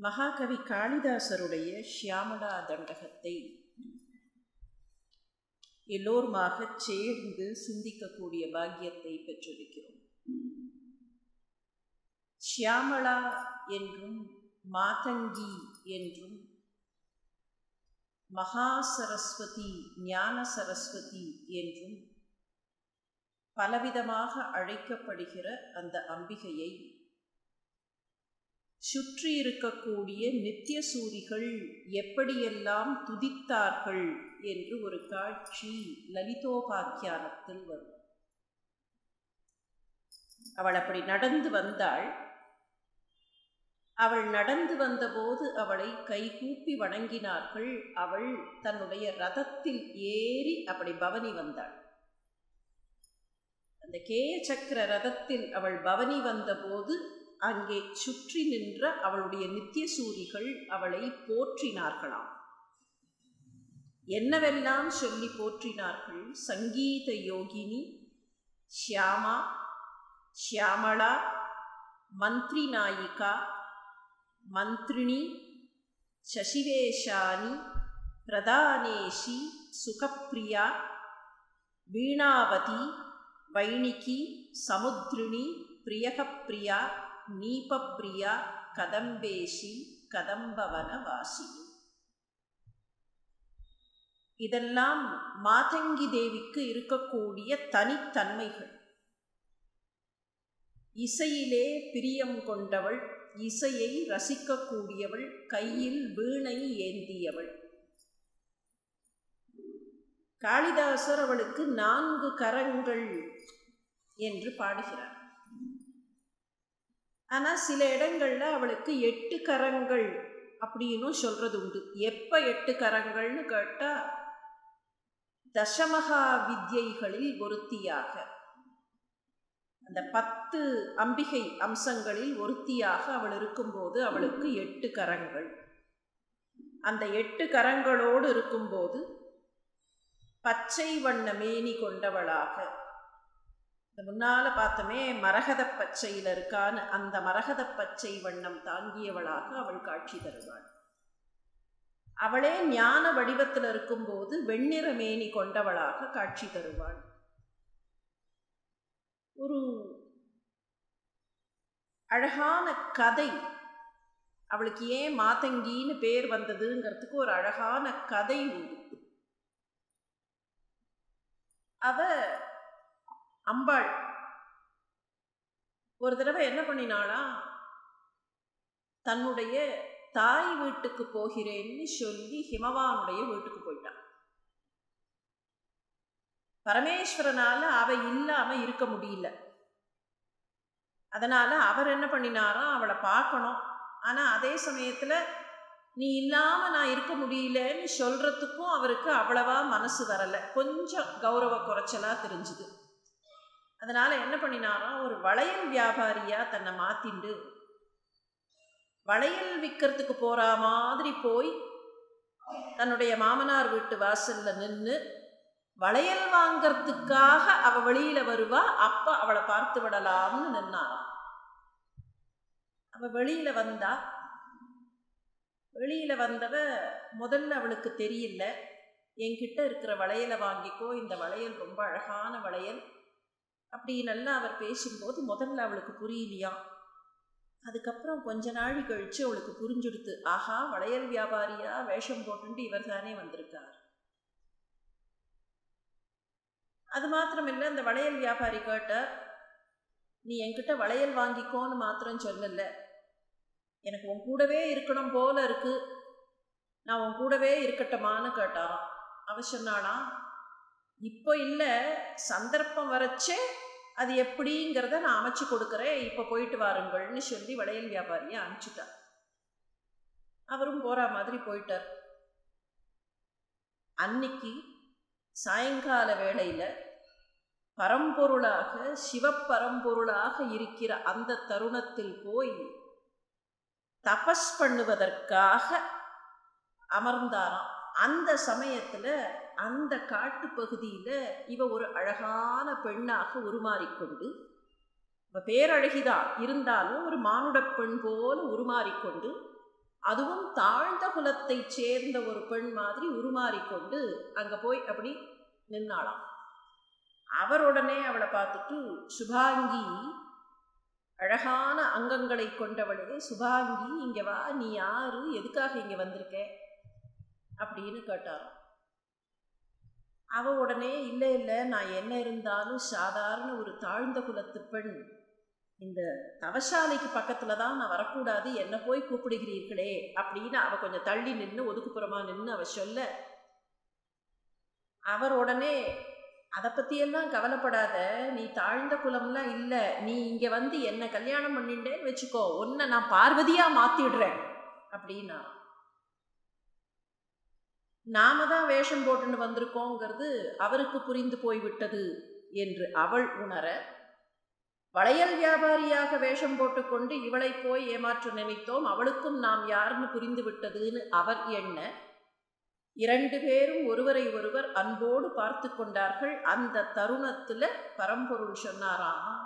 மகாகவி காளிதாசருடைய ஷியாமளா தண்டகத்தை எல்லோருமாக சேர்ந்து சிந்திக்கக்கூடிய பாக்கியத்தை பெற்றிருக்கிறோம். ஷியாமளா என்றும் மாதங்கி என்றும் மகா சரஸ்வதி ஞான சரஸ்வதி என்றும் பலவிதமாக அழைக்கப்படுகிற அந்த அம்பிகையை சுற்றி இருக்கக்கூடிய நித்திய சூரிகள் எப்படியெல்லாம் துதித்தார்கள் என்று ஒரு காட்சி லலிதோபாக்கியானத்தில் வரும். அவள் அப்படி நடந்து வந்தாள். அவள் நடந்து வந்தபோது அவளை கைகூப்பி வணங்கினார்கள். அவள் தன்னுடைய ரதத்தில் ஏறி அப்படி பவனி வந்தாள். அந்த கேய சக்கர ரதத்தில் அவள் பவனி வந்தபோது அங்கே சுற்றி நின்ற அவளுடைய நித்திய சூரிகள் அவளை போற்றினார்களாம். என்னவெல்லாம் சொல்லி போற்றினார்கள்? சங்கீத யோகினி ஷியாமா ஷியாமளா மந்திரி நாயிகா மந்திரிணி சசிவேஷானி பிரதானேஷி சுகப்பிரியா வீணாவதி வைணிகி சமுத்ரிணி பிரியகப்பிரியா நீபப்பிரியா கதம்பேஷி கதம்பவன வாசினி இதெல்லாம் மாதங்கி தேவிக்கு இருக்கக்கூடிய தனித்தன்மைகள் இசையிலே பிரியம் கொண்டவள் இசையை ரசிக்கக்கூடியவள் கையில் வீணை ஏந்தியவள். காளிதாசர் அவளுக்கு நான்கு கரங்கள் என்று பாடுகிறார். ஆனால் சில இடங்களில் அவளுக்கு எட்டு கரங்கள் அப்படின்னு சொல்கிறது உண்டு. எப்போ எட்டு கரங்கள்னு கேட்டால் தசமகா வித்யைகளில் ஒருத்தியாக அந்த பத்து அம்பிகை அம்சங்களில் ஒருத்தியாக அவள் இருக்கும்போது அவளுக்கு எட்டு கரங்கள். அந்த எட்டு கரங்களோடு இருக்கும்போது பச்சை வண்ண மேனி கொண்டவளாக இந்த முன்னால் பார்த்தோமே மரகத பச்சையில் இருக்கான்னு அந்த மரகத பச்சை வண்ணம் தாங்கியவளாக அவள் காட்சி தருவாள். அவளே ஞான வடிவத்தில் இருக்கும்போது வெண்ணிற மேனி கொண்டவளாக காட்சி தருவாள். ஒரு அழகான கதை. அவளுக்கு ஏன் மாத்தங்கின்னு பேர் வந்ததுங்கிறதுக்கு ஒரு அழகான கதை உண்டு. அவ அம்பாள். ஒரு தடவை என்ன பண்ணினாளா? தன்னுடைய தாய் வீட்டுக்கு போகிறேன்னு சொல்லி ஹிமவானுடைய வீட்டுக்கு போயிட்டான் பரமேஸ்வரனால அவ இல்லாம இருக்க முடியல. அதனால அவர் என்ன பண்ணினாராம் அவளை பார்க்கணும். ஆனா அதே சமயத்துல நீ இல்லாம நான் இருக்க முடியலன்னு சொல்றதுக்கும் அவருக்கு அவ்வளவா மனசு வரலை. கொஞ்சம் கௌரவ குறைச்சலா தெரிஞ்சுது. அதனால் என்ன பண்ணினாராம் ஒரு வளையல் வியாபாரியாக தன்னை மாற்றிண்டு வளையல் விற்கிறதுக்கு போகிற மாதிரி போய் தன்னுடைய மாமனார் வீட்டு வாசலில் நின்று வளையல் வாங்கிறதுக்காக அவள் வெளியில் வருவா அப்போ அவளை பார்த்து விடலாம்னு நின்னாராம் அவள் வெளியில் வந்தா வெளியில் வந்தவ முதல்ல அவளுக்கு தெரியல என்கிட்ட இருக்கிற வளையலை வாங்கிக்கோ இந்த வளையல் ரொம்ப அழகான வளையல் அப்படி நல்லா அவர் பேசும்போது முதல்ல அவளுக்கு புரியலையாம் அதுக்கப்புறம் கொஞ்ச நாள் கழிச்சு அவளுக்கு புரிஞ்சுடுத்து ஆஹா வளையல் வியாபாரியா? வேஷம் போட்டுட்டு இவர் தானே வந்திருக்கார். அது மாத்திரமில்லை அந்த வளையல் வியாபாரி கேட்டார் நீ என்கிட்ட வளையல் வாங்கிக்கோன்னு மாத்திரம் சொல்லலை. எனக்கு உன் கூடவே இருக்கணும் போல இருக்கு. நான் உன் கூடவே இருக்கட்டுமான்னு கேட்டாராம். அவ சொன்னாலாம் இப்போ இல்லை சந்தர்ப்பம் வரைச்சே அது எப்படிங்கிறத நான் அமைச்சு கொடுக்குறேன். இப்போ போயிட்டு வாருங்கள்னு சொல்லி வளையல் வியாபாரியை அனுப்பிச்சிட்டார் அவரும் போகிற மாதிரி போயிட்டார். அன்னைக்கு சாயங்கால வேளையில் பரம்பொருளாக சிவப்பரம்பொருளாக இருக்கிற அந்த தருணத்தில் போய் தபஸ் பண்ணுவதற்காக அமர்ந்தாராம். அந்த சமயத்தில் அந்த காட்டு பகுதியில் இவ ஒரு அழகான பெண்ணாக உருமாறிக்கொண்டு இவ பேரழகிதான் இருந்தாலும் ஒரு மானுட பெண் போல உருமாறிக்கொண்டு அதுவும் தாழ்ந்த குலத்தைச் சேர்ந்த ஒரு பெண் மாதிரி உருமாறிக்கொண்டு அங்கே போய் அப்படி நின்னாளாம். அவர் உடனே அவளை பார்த்துட்டு சுபாங்கி அழகான அங்கங்களை கொண்டவளே சுபாங்கி இங்கே வா நீ யாரு எதுக்காக இங்கே வந்திருக்க? அப்படின்னு கேட்டாராம். அவ உடனே இல்லை இல்லை நான் என்ன இருந்தாலும் சாதாரண ஒரு தாழ்ந்த குலத்து பெண். இந்த தவசாலைக்கு பக்கத்தில் தான் நான் வரக்கூடாது என்ன போய் கூப்பிடுகிறீர்களே அப்படின்னு அவ கொஞ்சம் தள்ளி நின்று ஒதுக்குப்புறமா நின்று அவ சொல்ல. அவர் உடனே அதை பற்றியெல்லாம் கவலைப்படாத நீ தாழ்ந்த குலம்லாம் இல்லை. நீ இங்கே வந்து என்னை கல்யாணம் பண்ணிட்டேன்னு வச்சுக்கோ. உன்னை நான் பார்வதியாக மாற்றிடுறேன் அப்படின்னா நாம தான் வேஷம் போட்டுன்னு வந்திருக்கோங்கிறது அவருக்கு புரிந்து போய்விட்டது என்று அவள் உணர வளையல் வியாபாரியாக வேஷம் போட்டுக்கொண்டு இவளை போய் ஏமாற்ற நினைத்தோம் அவளுக்கும் நாம் யாருன்னு புரிந்து விட்டதுன்னு அவர் எண்ண இரண்டு பேரும் ஒருவரை ஒருவர் அன்போடு பார்த்து கொண்டார்கள். அந்த தருணத்தில் பரம்பொருள் சொன்னாராம்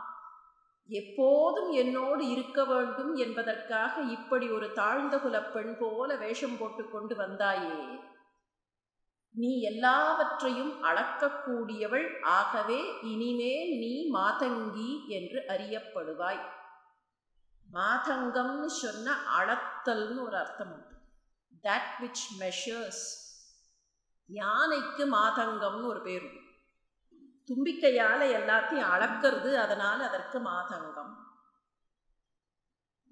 எப்போதும் என்னோடு இருக்க வேண்டும் என்பதற்காக இப்படி ஒரு தாழ்ந்த குல பெண் போல வேஷம் போட்டு கொண்டு வந்தாயே நீ எல்லாவற்றையும் அளக்கக்கூடியவள் ஆகவே இனிமேல் நீ மாதங்கி என்று அறியப்படுவாய். மாதங்கம்னு சொன்ன அளத்தல்னு ஒரு அர்த்தம் உண்டு. தட் விச் மெஷர்ஸ் யானைக்கு மாதங்கம்னு ஒரு பேர் உண்டு. தும்பிக்கையால் எல்லாத்தையும் அளக்கிறது அதனால் அதற்கு மாதங்கம்.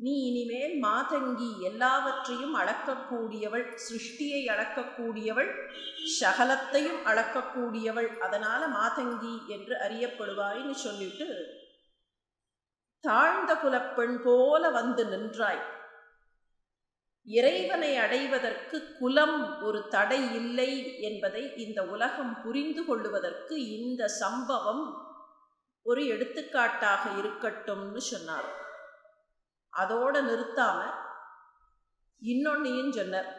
நீ இனிமேல் மாதங்கி எல்லாவற்றையும் அளக்கக்கூடியவள் சிருஷ்டியை அளக்கக்கூடியவள் சகலத்தையும் அளக்கக்கூடியவள். அதனால் மாதங்கி என்று அறியப்படுவாய்னு சொல்லிட்டு தாழ்ந்த குலப்பெண் போல வந்து நின்றாய். இறைவனை அடைவதற்கு குலம் ஒரு தடை இல்லை என்பதை இந்த உலகம் புரிந்து கொள்ளுவதற்கு இந்த சம்பவம் ஒரு எடுத்துக்காட்டாக இருக்கட்டும்னு சொன்னார். அதோடு நிறுத்தாமல் இன்னொன்னையும் சொன்னார்.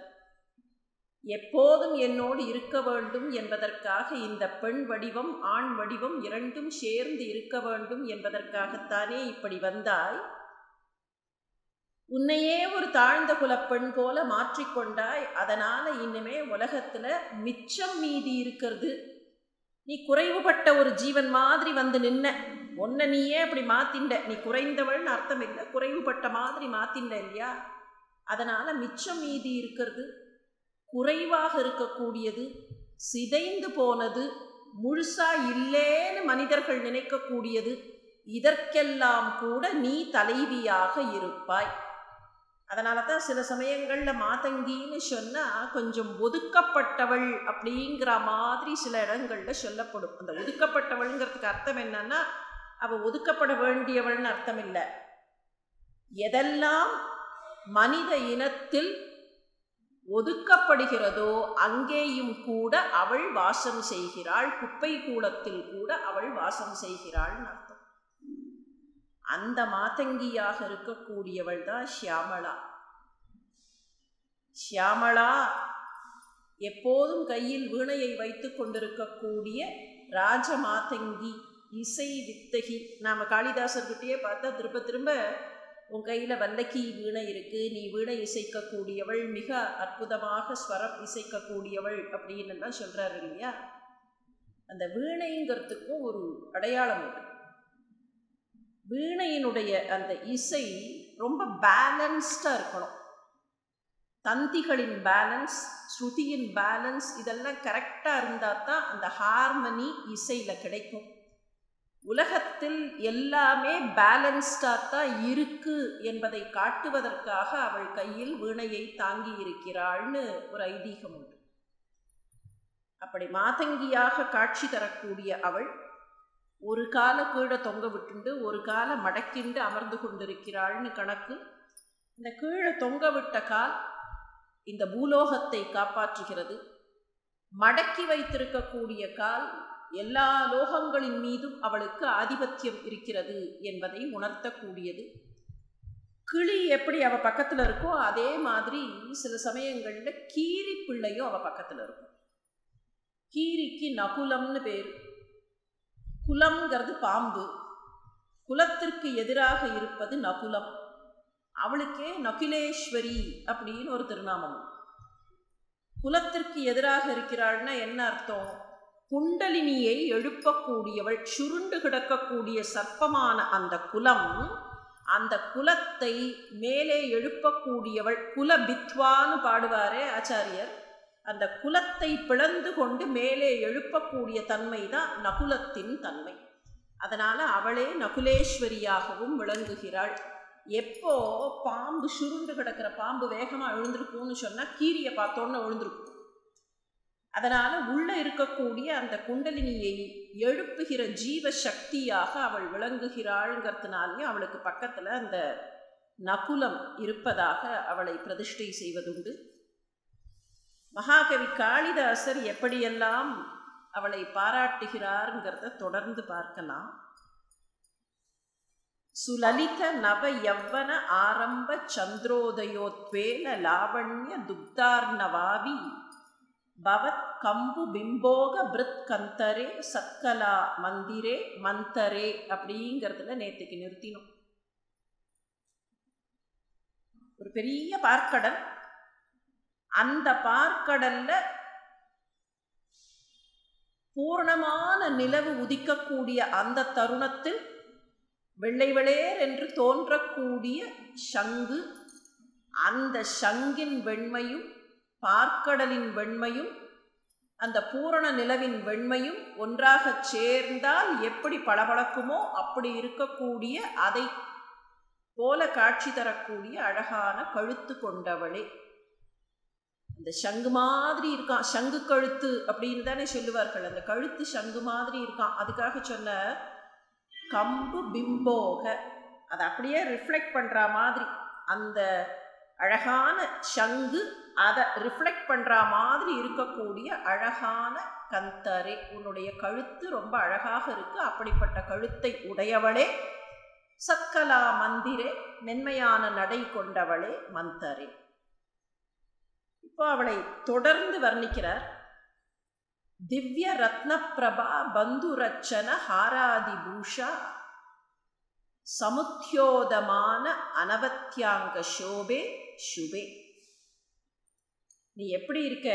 எப்போதும் என்னோடு இருக்க வேண்டும் என்பதற்காக இந்த பெண் வடிவம் ஆண் வடிவம் இரண்டும் சேர்ந்து இருக்க வேண்டும் என்பதற்காகத்தானே இப்படி வந்தாய்? உன்னையே ஒரு தாழ்ந்த குலப்பெண் போல மாற்றிக்கொண்டாய் அதனால் இனிமே உலகத்தில் மிச்சம் மீதி இருக்கிறது நீ குறைவுபட்ட ஒரு ஜீவன் மாதிரி வந்து நின்ன. உன்னை நீயே அப்படி மாற்றிண்ட நீ குறைந்தவள்னு அர்த்தம் இல்லை. குறைவுபட்ட மாதிரி மாற்றிண்ட இல்லையா? அதனால் மிச்சம் மீதி இருக்கிறது குறைவாக இருக்கக்கூடியது சிதைந்து போனது முழுசா இல்லேன்னு மனிதர்கள் நினைக்கக்கூடியது இதற்கெல்லாம் கூட நீ தலைவியாக இருப்பாய். அதனால தான் சில சமயங்களில் மாதங்கின்னு சொன்னால் கொஞ்சம் ஒதுக்கப்பட்டவள் அப்படிங்கிற மாதிரி சில இடங்களில் சொல்லப்படும். அந்த ஒதுக்கப்பட்டவள்ங்கிறதுக்கு அர்த்தம் என்னன்னா அவள் ஒதுக்கப்பட வேண்டியவள்னு அர்த்தம் இல்லை. எதெல்லாம் மனித இனத்தில் ஒதுக்கப்படுகிறதோ அங்கேயும் கூட அவள் வாசம் செய்கிறாள் குப்பை கூலத்தில் கூட அவள் வாசம் செய்கிறாள் அந்த மாதங்கியாக இருக்கக்கூடியவள் தான் ஷியாமளா. ஷியாமளா எப்போதும் கையில் வீணையை வைத்து கொண்டிருக்கக்கூடிய ராஜ மாதங்கி இசை வித்தகி. நாம் காளிதாசர்கிட்டயே பார்த்தா திரும்ப திரும்ப உன் கையில் வல்லக்கி வீணை இருக்குது நீ வீணை இசைக்கக்கூடியவள். மிக அற்புதமாக ஸ்வரம் இசைக்கக்கூடியவள் அப்படின்னு தான் சொல்கிறாரு இல்லையா? அந்த வீணைங்கிறதுக்கும் ஒரு அடையாளம் உண்டு. வீணையினுடைய அந்த இசை ரொம்ப பேலன்ஸ்டாக இருக்கணும். தந்திகளின் பேலன்ஸ் ஸ்ருதியின் பேலன்ஸ் இதெல்லாம் கரெக்டாக இருந்தால் தான் அந்த ஹார்மனி இசையில் கிடைக்கும். உலகத்தில் எல்லாமே பேலன்ஸ்டாக தான் இருக்கு என்பதை காட்டுவதற்காக அவள் கையில் வீணையை தாங்கி இருக்கிறாள்னு ஒரு ஐதீகம் உண்டு. அப்படி மாதங்கியாக காட்சி தரக்கூடிய அவள் ஒரு கால கீழே தொங்க விட்டுண்டு ஒரு கால மடக்கிண்டு அமர்ந்து கொண்டிருக்கிறாள்னு கணக்கு. இந்த கீழே தொங்க விட்ட கால் இந்த பூலோகத்தை காப்பாற்றுகிறது. மடக்கி வைத்திருக்கக்கூடிய கால் எல்லா லோகங்களின் மீதும் அவளுக்கு ஆதிபத்தியம் இருக்கிறது என்பதை உணர்த்தக்கூடியது. கிளி எப்படி அவள் பக்கத்தில் இருக்கோ அதே மாதிரி சில சமயங்களில் கீரி பிள்ளையும் அவள் பக்கத்தில் இருக்கும். கீரிக்கு நகுலம்னு பேர். குலம்ங்கிறது பாம்பு. குலத்திற்கு எதிராக இருப்பது நகுலம். அவளுக்கே நகுலேஸ்வரி அப்படின்னு ஒரு திருநாமம். குலத்திற்கு எதிராக இருக்கிறாள்னா என்ன அர்த்தம்? குண்டலினியை எழுப்பக்கூடியவள் சுருண்டு கிடக்கக்கூடிய சர்ப்பமான அந்த குலம் அந்த குலத்தை மேலே எழுப்பக்கூடியவள் குல பித்வான்னு பாடுவாரே ஆச்சாரியர். அந்த குலத்தை பிளந்து கொண்டு மேலே எழுப்பக்கூடிய தன்மை தான் நகுலத்தின் தன்மை. அதனால் அவளே நகுலேஸ்வரியாகவும் விளங்குகிறாள். எப்போ பாம்பு சுருண்டு கிடக்கிற பாம்பு வேகமாக எழுந்திருக்கும்னு சொன்னால் கீரியை பார்த்தோன்னு எழுந்திருக்கும் அதனால் உள்ளே இருக்கக்கூடிய அந்த குண்டலினியை எழுப்புகிற ஜீவ சக்தியாக அவள் விளங்குகிறாள்ங்கிறதுனாலையும் அவளுக்கு பக்கத்தில் அந்த நகுலம் இருப்பதாக அவளை பிரதிஷ்டை செய்வதுண்டு. மகாகவி காளிதாசர் எப்படியெல்லாம் அவளை பாராட்டுகிறார்ங்கிறத தொடர்ந்து பார்க்கலாம். சுலலித நவ யவ்வன ஆரம்ப சந்திரோதயோத்வேல லாவண்ய துக்தார்ணவாவி பவத் கம்பு பிம்போக பிருத் கந்தரே சத்கலா மந்திரே மந்தரே அப்படிங்கிறதுல நேற்றுக்கு நிறுத்தினோம். ஒரு பெரிய பார்க்கடல். அந்த பார்க்கடல்ல பூர்ணமான நிலவு உதிக்கக்கூடிய அந்த தருணத்தில் வெள்ளை வெளேர் என்று தோன்றக்கூடிய சங்கு அந்த சங்கின் வெண்மையும் பார்க்கடலின் வெண்மையும் அந்த பூரண நிலவின் வெண்மையும் ஒன்றாக சேர்ந்தால் எப்படி பளபளக்குமோ அப்படி இருக்கக்கூடிய அதை போல காட்சி தரக்கூடிய அழகான கழுத்து கொண்டவளே. அந்த சங்கு மாதிரி இருக்கான் சங்கு கழுத்து அப்படின்னு தானே சொல்லுவார்கள். அந்த கழுத்து சங்கு மாதிரி இருக்கான் அதுக்காக சொன்ன கம்பு பிம்போக. அதை அப்படியே ரிஃப்ளெக்ட் பண்ணுற மாதிரி. அந்த அழகான சங்கு அதை ரிஃப்ளெக்ட் பண்ணுற மாதிரி இருக்கக்கூடிய அழகான கந்தரே. உன்னுடைய கழுத்து ரொம்ப அழகாக இருக்கு. அப்படிப்பட்ட கழுத்தை உடையவளே. சத்கலா மந்திரே. மென்மையான நடை கொண்டவளே மந்தரே. இப்போ அவளை தொடர்ந்து வர்ணிக்கிறார். திவ்ய ரத்னப்பிரபா பந்துரச்சன ஹாராதி பூஷா சமுத்தியோதமான அனவத்தியாங்க சோபே சுபே. நீ எப்படி இருக்க?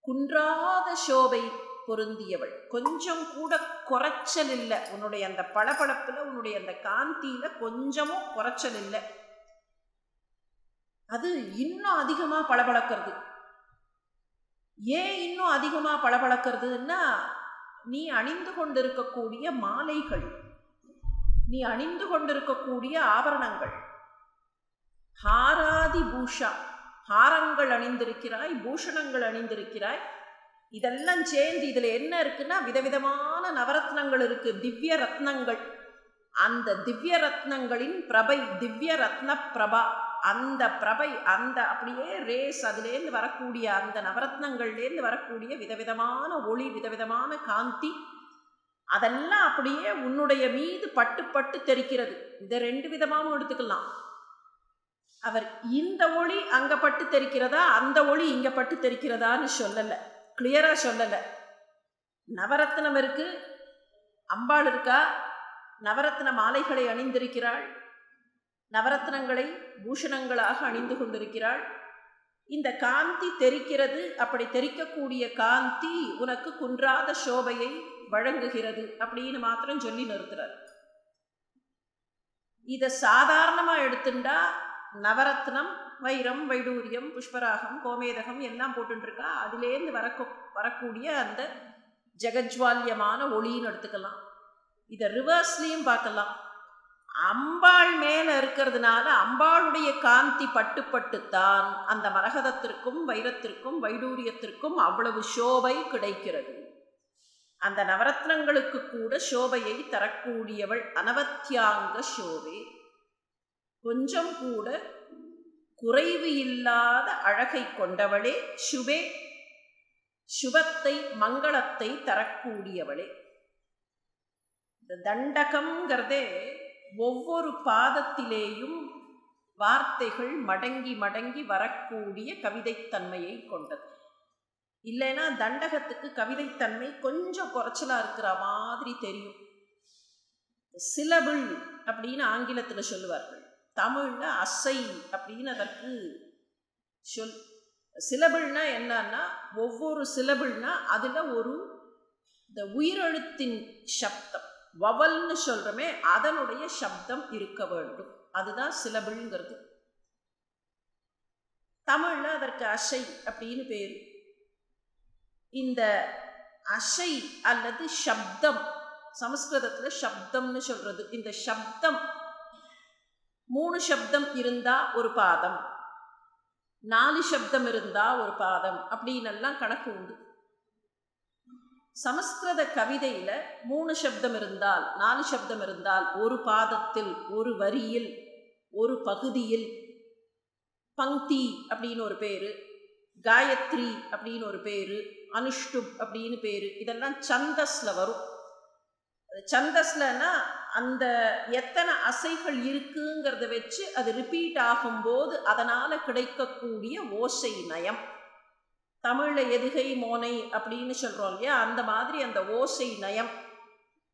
குன்றாத சோபை பொருந்தியவள். கொஞ்சம் கூட குறைச்சல் இல்லை. உன்னுடைய அந்த பளபளப்பில் உன்னுடைய அந்த காந்தியில் கொஞ்சமும் குறைச்சல் இல்லை. அது இன்னும் அதிகமாக பளபளக்கிறது. ஏன் இன்னும் அதிகமாக பளபளக்கிறதுன்னா நீ அணிந்து கொண்டிருக்கக்கூடிய மாலைகள் நீ அணிந்து கொண்டிருக்கக்கூடிய ஆபரணங்கள். ஹாராதி பூஷா ஹாரங்கள் அணிந்திருக்கிறாய் பூஷணங்கள் அணிந்திருக்கிறாய். இதெல்லாம் சேர்ந்து இதில் என்ன இருக்குன்னா விதவிதமான நவரத்னங்கள் இருக்கு திவ்ய ரத்னங்கள். அந்த திவ்ய ரத்னங்களின் பிரபை திவ்ய ரத்ன பிரபா. அந்த பிரபை அந்த அப்படியே ரேஸ் அதுலேருந்து வரக்கூடிய அந்த நவரத்னங்கள்லேருந்து வரக்கூடிய விதவிதமான ஒளி விதவிதமான காந்தி அதெல்லாம் அப்படியே உன்னுடைய மீது பட்டு பட்டு தெரிக்கிறது. இதை ரெண்டு விதமாகவும் எடுத்துக்கலாம். அவர் இந்த ஒளி அங்கே பட்டு தெரிக்கிறதா அந்த ஒளி இங்கே பட்டு தெரிக்கிறதான்னு சொல்லலை. கிளியராக சொல்லலை. நவரத்னம் இருக்குது அம்பாள் இருக்கா? நவரத்ன மாலைகளை அணிந்திருக்கிறாள். நவரத்னங்களை பூஷணங்களாக அணிந்து கொண்டிருக்கிறாள். இந்த காந்தி தெரிக்கிறது அப்படி தெரிக்கக்கூடிய காந்தி உனக்கு குன்றாத சோபையை வழங்குகிறது அப்படின்னு மாத்திரம் சொல்லி நிறுத்துறார். இதை சாதாரணமாக எடுத்துட்டா நவரத்னம் வைரம் வைடூரியம் புஷ்பராகம் கோமேதகம் எல்லாம் போட்டுருக்கா அதுலேருந்து வரக்க வரக்கூடிய அந்த ஜெகஜ்வால்யமான ஒளின்னு எடுத்துக்கலாம். இதை ரிவர்ஸ்லேயும் பார்க்கலாம். அம்பாள் மேலே இருக்கிறதுனால அம்பாளுடைய காந்தி பட்டுப்பட்டுத்தான் அந்த மரகதத்திற்கும் வைரத்திற்கும் வைடூரியத்திற்கும் அவ்வளவு சோபை கிடைக்கிறது. அந்த நவரத்னங்களுக்கு கூட சோபையை தரக்கூடியவள் அனவத்தியாங்க சோபை கொஞ்சம் கூட குறைவு இல்லாத அழகை கொண்டவளே சுபே. சுபத்தை மங்களத்தை தரக்கூடியவளே. இந்த தண்டகம்ங்கிறதே ஒவ்வொரு பாதத்திலேயும் வார்த்தைகள் மடங்கி மடங்கி வரக்கூடிய கவிதைத்தன்மையை கொண்டது. இல்லைன்னா தண்டகத்துக்கு கவிதைத்தன்மை கொஞ்சம் குறைச்சலாக இருக்கிற மாதிரி தெரியும். சிலபிள் அப்படின்னு ஆங்கிலத்தில் சொல்லுவார்கள். தமிழில் அசை அப்படின்னு அதற்கு சொல் சிலபிள்னா என்னன்னா ஒவ்வொரு சிலபிள்னா அதில் ஒரு இந்த உயிரெழுத்தின் சப்தம். வவல்னு சொல்கிறோமே அதனுடைய சப்தம் இருக்க வேண்டும். அதுதான் சிலபிள்ங்கிறது தமிழில் அதற்கு அசை அப்படின்னு பேர். இந்த அசை அல்லது சப்தம் சமஸ்கிருதத்தில் சப்தம்னு சொல்கிறது இந்த சப்தம் மூணு சப்தம் இருந்தால் ஒரு பாதம் நாலு சப்தம் இருந்தால் ஒரு பாதம் அப்படின்னெல்லாம் கணக்கு உண்டு. சமஸ்கிருத கவிதையில் மூணு சப்தம் இருந்தால் நாலு சப்தம் இருந்தால் ஒரு பாதத்தில் ஒரு வரியில் ஒரு பகுதியில் பங்கி அப்படின்னு ஒரு பேர் காயத்ரி அப்படின்னு ஒரு பேர் அனுஷ்டுப் அப்படின்னு பேர் இதெல்லாம் சந்தஸில் வரும். சந்தஸ்லன்னா அந்த எத்தனை அசைகள் இருக்குங்கிறத வச்சு அது ரிப்பீட் ஆகும்போது அதனால் கிடைக்கக்கூடிய ஓசை நயம். தமிழில் எதுகை மோனை அப்படின்னு சொல்கிறோம் இல்லையா? அந்த மாதிரி அந்த ஓசை நயம்.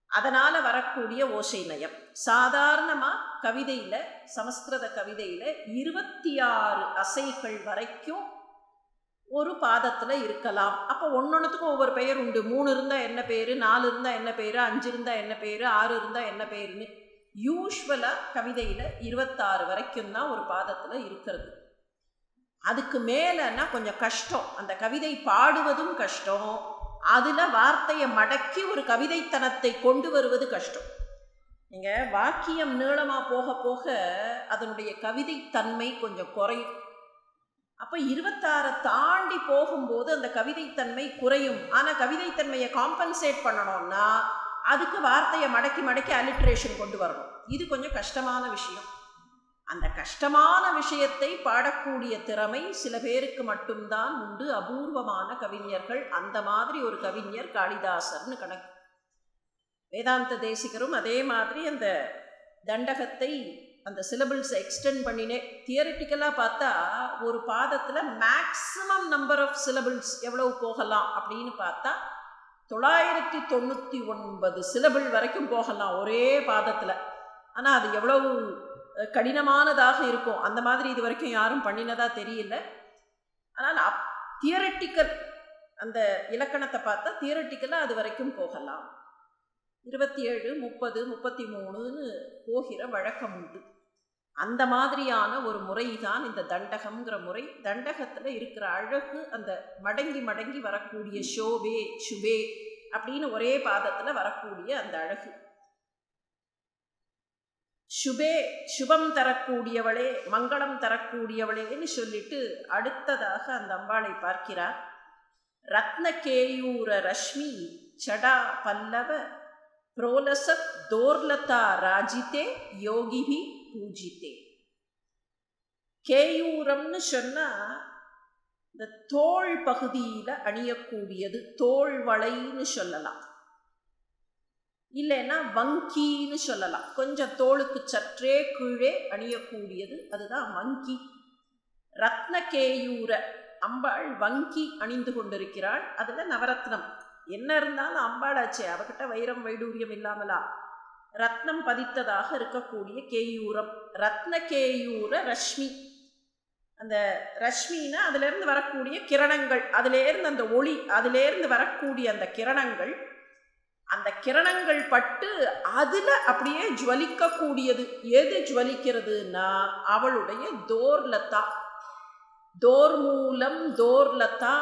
அதனால் வரக்கூடிய ஓசை நயம். சாதாரணமாக கவிதையில் சமஸ்கிருத கவிதையில் இருபத்தி ஆறு அசைகள் வரைக்கும் ஒரு பாதத்தில் இருக்கலாம். அப்போ ஒன்றொன்றுத்துக்கும் ஒவ்வொரு பெயர் உண்டு. மூணு இருந்தால் என்ன பேர் நாலு இருந்தால் என்ன பேர் அஞ்சு இருந்தால் என்ன பேர் ஆறு இருந்தால் என்ன பேருன்னு. யூஸ்வலாக கவிதையில் இருபத்தாறு வரைக்கும் தான் ஒரு பாதத்தில் இருக்கிறது. அதுக்கு மேலேன்னா கொஞ்சம் கஷ்டம். அந்த கவிதை பாடுவதும் கஷ்டம். அதில் வார்த்தையை மடக்கி ஒரு கவிதைத்தனத்தை கொண்டு வருவது கஷ்டம். நீங்கள் வாக்கியம் நீளமாக போக போக அதனுடைய கவிதைத்தன்மை கொஞ்சம் குறையும். அப்போ இருபத்தாறை தாண்டி போகும்போது அந்த கவிதைத்தன்மை குறையும். ஆனால் கவிதைத்தன்மையை காம்பன்சேட் பண்ணணும்னா அதுக்கு வார்த்தையை மடக்கி மடக்கி அலிட்ரேஷன் கொண்டு வரணும். இது கொஞ்சம் கஷ்டமான விஷயம். அந்த கஷ்டமான விஷயத்தை பாடக்கூடிய திறமை சில பேருக்கு மட்டும்தான் உண்டு. அபூர்வமான கவிஞர்கள் அந்த மாதிரி ஒரு கவிஞர் காளிதாசர்னு கணக்கு. வேதாந்த தேசிகரும் அதே மாதிரி அந்த தண்டகத்தை அந்த சிலபிள்ஸை எக்ஸ்டெண்ட் பண்ணினே தியரிட்டிக்கலாக பார்த்தா ஒரு பாதத்தில் மேக்ஸிமம் நம்பர் ஆஃப் சிலபிள்ஸ் எவ்வளவு போகலாம் அப்படின்னு பார்த்தா தொள்ளாயிரத்தி தொண்ணூற்றி ஒன்பது சிலபிள் வரைக்கும் போகலாம் ஒரே பாதத்தில். ஆனால் அது எவ்வளவு கடினமானதாக இருக்கும். அந்த மாதிரி இது வரைக்கும் யாரும் பண்ணினதாக தெரியல. ஆனால் அப் தியரட்டிக்கல் அந்த இலக்கணத்தை பார்த்தா தியரட்டிக்கலாக அது வரைக்கும் போகலாம். இருபத்தி ஏழு முப்பது முப்பத்தி மூணுன்னு போகிற வழக்கம் உண்டு. அந்த மாதிரியான ஒரு முறை தான் இந்த தண்டகம்ங்கிற முறை. தண்டகத்தில் இருக்கிற அழகு அந்த மடங்கி மடங்கி வரக்கூடிய ஷோபே சுபே அப்படின்னு ஒரே பாதத்தில் வரக்கூடிய அந்த அழகு. சுபே சுபம் தரக்கூடியவளே மங்களம் தரக்கூடியவளேன்னு சொல்லிட்டு அடுத்ததாக அந்த அம்பாளை பார்க்கிறார். ரத்னகேயூர ரஷ்மி சடா பல்லவ புரோலசத் தோர்லதா ராஜித்தே யோகிபி பூஜித்தே கேயூரம்னு சொன்னால் இந்த தோல் பகுதியில் அணியக்கூடியது தோல் வளைன்னு சொல்லலாம். இல்லைன்னா வங்கின்னு சொல்லலாம். கொஞ்சம் தோளுக்கு சற்றே கீழே அணியக்கூடியது அதுதான் வங்கி. ரத்னகேயூர அம்பாள் வங்கி அணிந்து கொண்டிருக்கிறாள். அதில் நவரத்னம். என்ன இருந்தாலும் அம்பாளாச்சே அவகிட்ட வைரம் வைடூரியம் இல்லாமலா? ரத்னம் பதித்ததாக இருக்கக்கூடிய கேயூரம். ரத்னகேயூர ரஷ்மி. அந்த ரஷ்மின்னா அதுலேருந்து வரக்கூடிய கிரணங்கள் அதுலேருந்து அந்த ஒளி அதுலேருந்து வரக்கூடிய அந்த கிரணங்கள் அந்த கிரணங்கள் பட்டு அதில் அப்படியே ஜுவலிக்கக்கூடியது. எது ஜுவலிக்கிறதுனா அவளுடைய தோர்லதா தோர் மூலம் தோர்லதா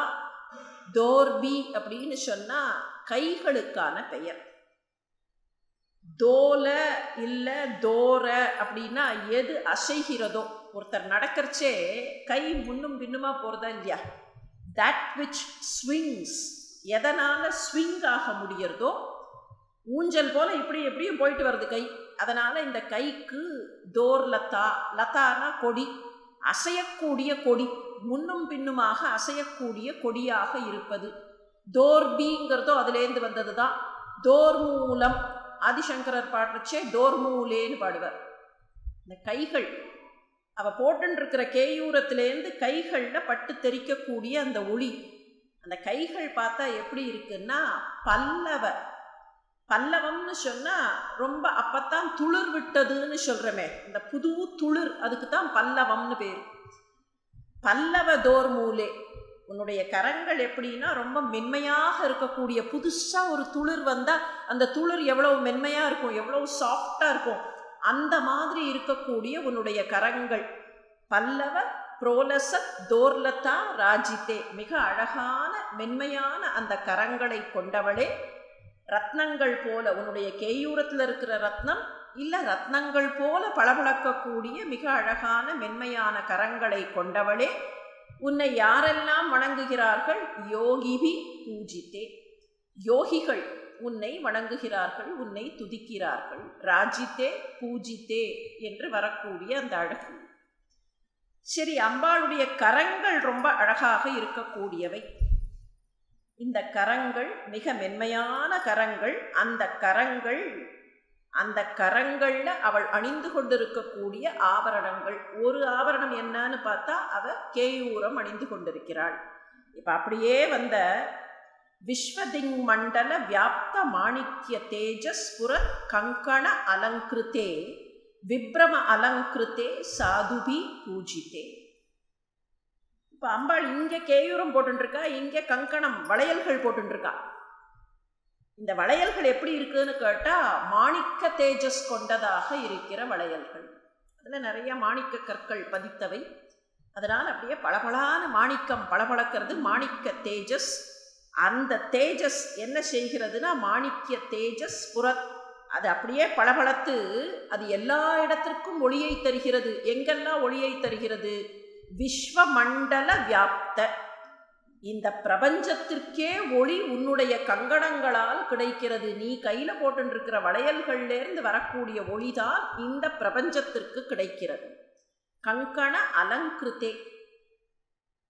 தோர்பி அப்படின்னு சொன்னால் கைகளுக்கான பெயர். தோல இல்லை தோர அப்படின்னா எது அசைகிறதோ. ஒருத்தர் நடக்கிறச்சே கை முன்னும் பின்னுமா போகிறதா இல்லையா? தட் விச் ஸ்விங்ஸ் எதனால் ஸ்விங் ஆக முடியறதோ ஊஞ்சல் போல் இப்படி எப்படியும் போயிட்டு வருது கை. அதனால் இந்த கைக்கு தோர் லதா லதானா கொடி. அசையக்கூடிய கொடி. முன்னும் பின்னுமாக அசையக்கூடிய கொடியாக இருப்பது. தோர்பிங்கிறதோ அதுலேருந்து வந்தது தான். தோர் மூலம். ஆதிசங்கரர் பாடுறச்சே டோர் மூலேன்னு பாடுவார். இந்த கைகள். அவள் போட்டுருக்கிற கேயூரத்துலேருந்து கைகளில் பட்டு தெரிக்கக்கூடிய அந்த ஒளி. அந்த கைகள் பார்த்தா எப்படி இருக்குன்னா பல்லவ பல்லவம்னு சொன்னா ரொம்ப அப்பத்தான் துளிர் விட்டதுன்னு சொல்றமே. இந்த புது துளிர் அதுக்கு தான் பல்லவம்னு பேர். பல்லவ தோர் மூலே உன்னுடைய கரங்கள் எப்படின்னா ரொம்ப மென்மையாக இருக்கக்கூடிய புதுசாக ஒரு துளிர் வந்தால் அந்த துளிர் எவ்வளவு மென்மையாக இருக்கும் எவ்வளவு சாஃப்டாக இருக்கும் அந்த மாதிரி இருக்கக்கூடிய உன்னுடைய கரங்கள். பல்லவ புரோலச தோர்லதா ராஜித்தே மிக அழகான மென்மையான அந்த கரங்களை கொண்டவளே ரத்னங்கள் போல உன்னுடைய கேயூரத்தில் இருக்கிற ரத்னம் இல்லை ரத்னங்கள் போல பளபளக்கக்கூடிய மிக அழகான மென்மையான கரங்களை கொண்டவளே உன்னை யாரெல்லாம் வணங்குகிறார்கள்? யோகிபி பூஜித்தே. யோகிகள் உன்னை வணங்குகிறார்கள் உன்னை துதிக்கிறார்கள். ராஜித்தே பூஜித்தே என்று வரக்கூடிய அந்த அழகு. சரி அம்பாளுடைய கரங்கள் ரொம்ப அழகாக இருக்கக்கூடியவை. இந்த கரங்கள் மிக மென்மையான கரங்கள். அந்த கரங்கள் அந்த கரங்களில் அவள் அணிந்து கொண்டிருக்கக்கூடிய ஆபரணங்கள். ஒரு ஆபரணம் என்னன்னு பார்த்தா அவள் கேயூரம் அணிந்து கொண்டிருக்கிறாள். இப்போ அப்படியே வந்த விஸ்வதிங் மண்டல வியாப்த மாணிக்ய தேஜஸ்புர கங்கண அலங்கிருத்தே விப்ரம அலங்கிருத்தே சாதுபி பூஜித்தே. இப்போ அம்பாள் இங்கே கேயூரம் போட்டுருக்கா இங்கே கங்கணம் வளையல்கள் போட்டுருக்கா இந்த வளையல்கள் எப்படி இருக்குதுன்னு கேட்டால் மாணிக்க தேஜஸ் கொண்டதாக இருக்கிற வளையல்கள். அதில் நிறைய மாணிக்க கற்கள் பதித்தவை. அதனால் அப்படியே பளபளான மாணிக்கம் பளபளக்கிறது மாணிக்க தேஜஸ். அந்த தேஜஸ் என்ன செய்கிறதுனா மாணிக்க தேஜஸ் புறத் அது அப்படியே பளபளத்து அது எல்லா இடத்திற்கும் ஒளியை தருகிறது. எங்கெல்லாம் ஒளியை தருகிறது? விஸ்வமண்டல வியாப்த. இந்த பிரபஞ்சத்திற்கே ஒளி உன்னுடைய கங்கணங்களால் கிடைக்கிறது. நீ கையில் போட்டுருக்கிற வளையல்கள்லேருந்து வரக்கூடிய ஒளிதான் இந்த பிரபஞ்சத்திற்கு கிடைக்கிறது. கங்கண அலங்கிருத்தே.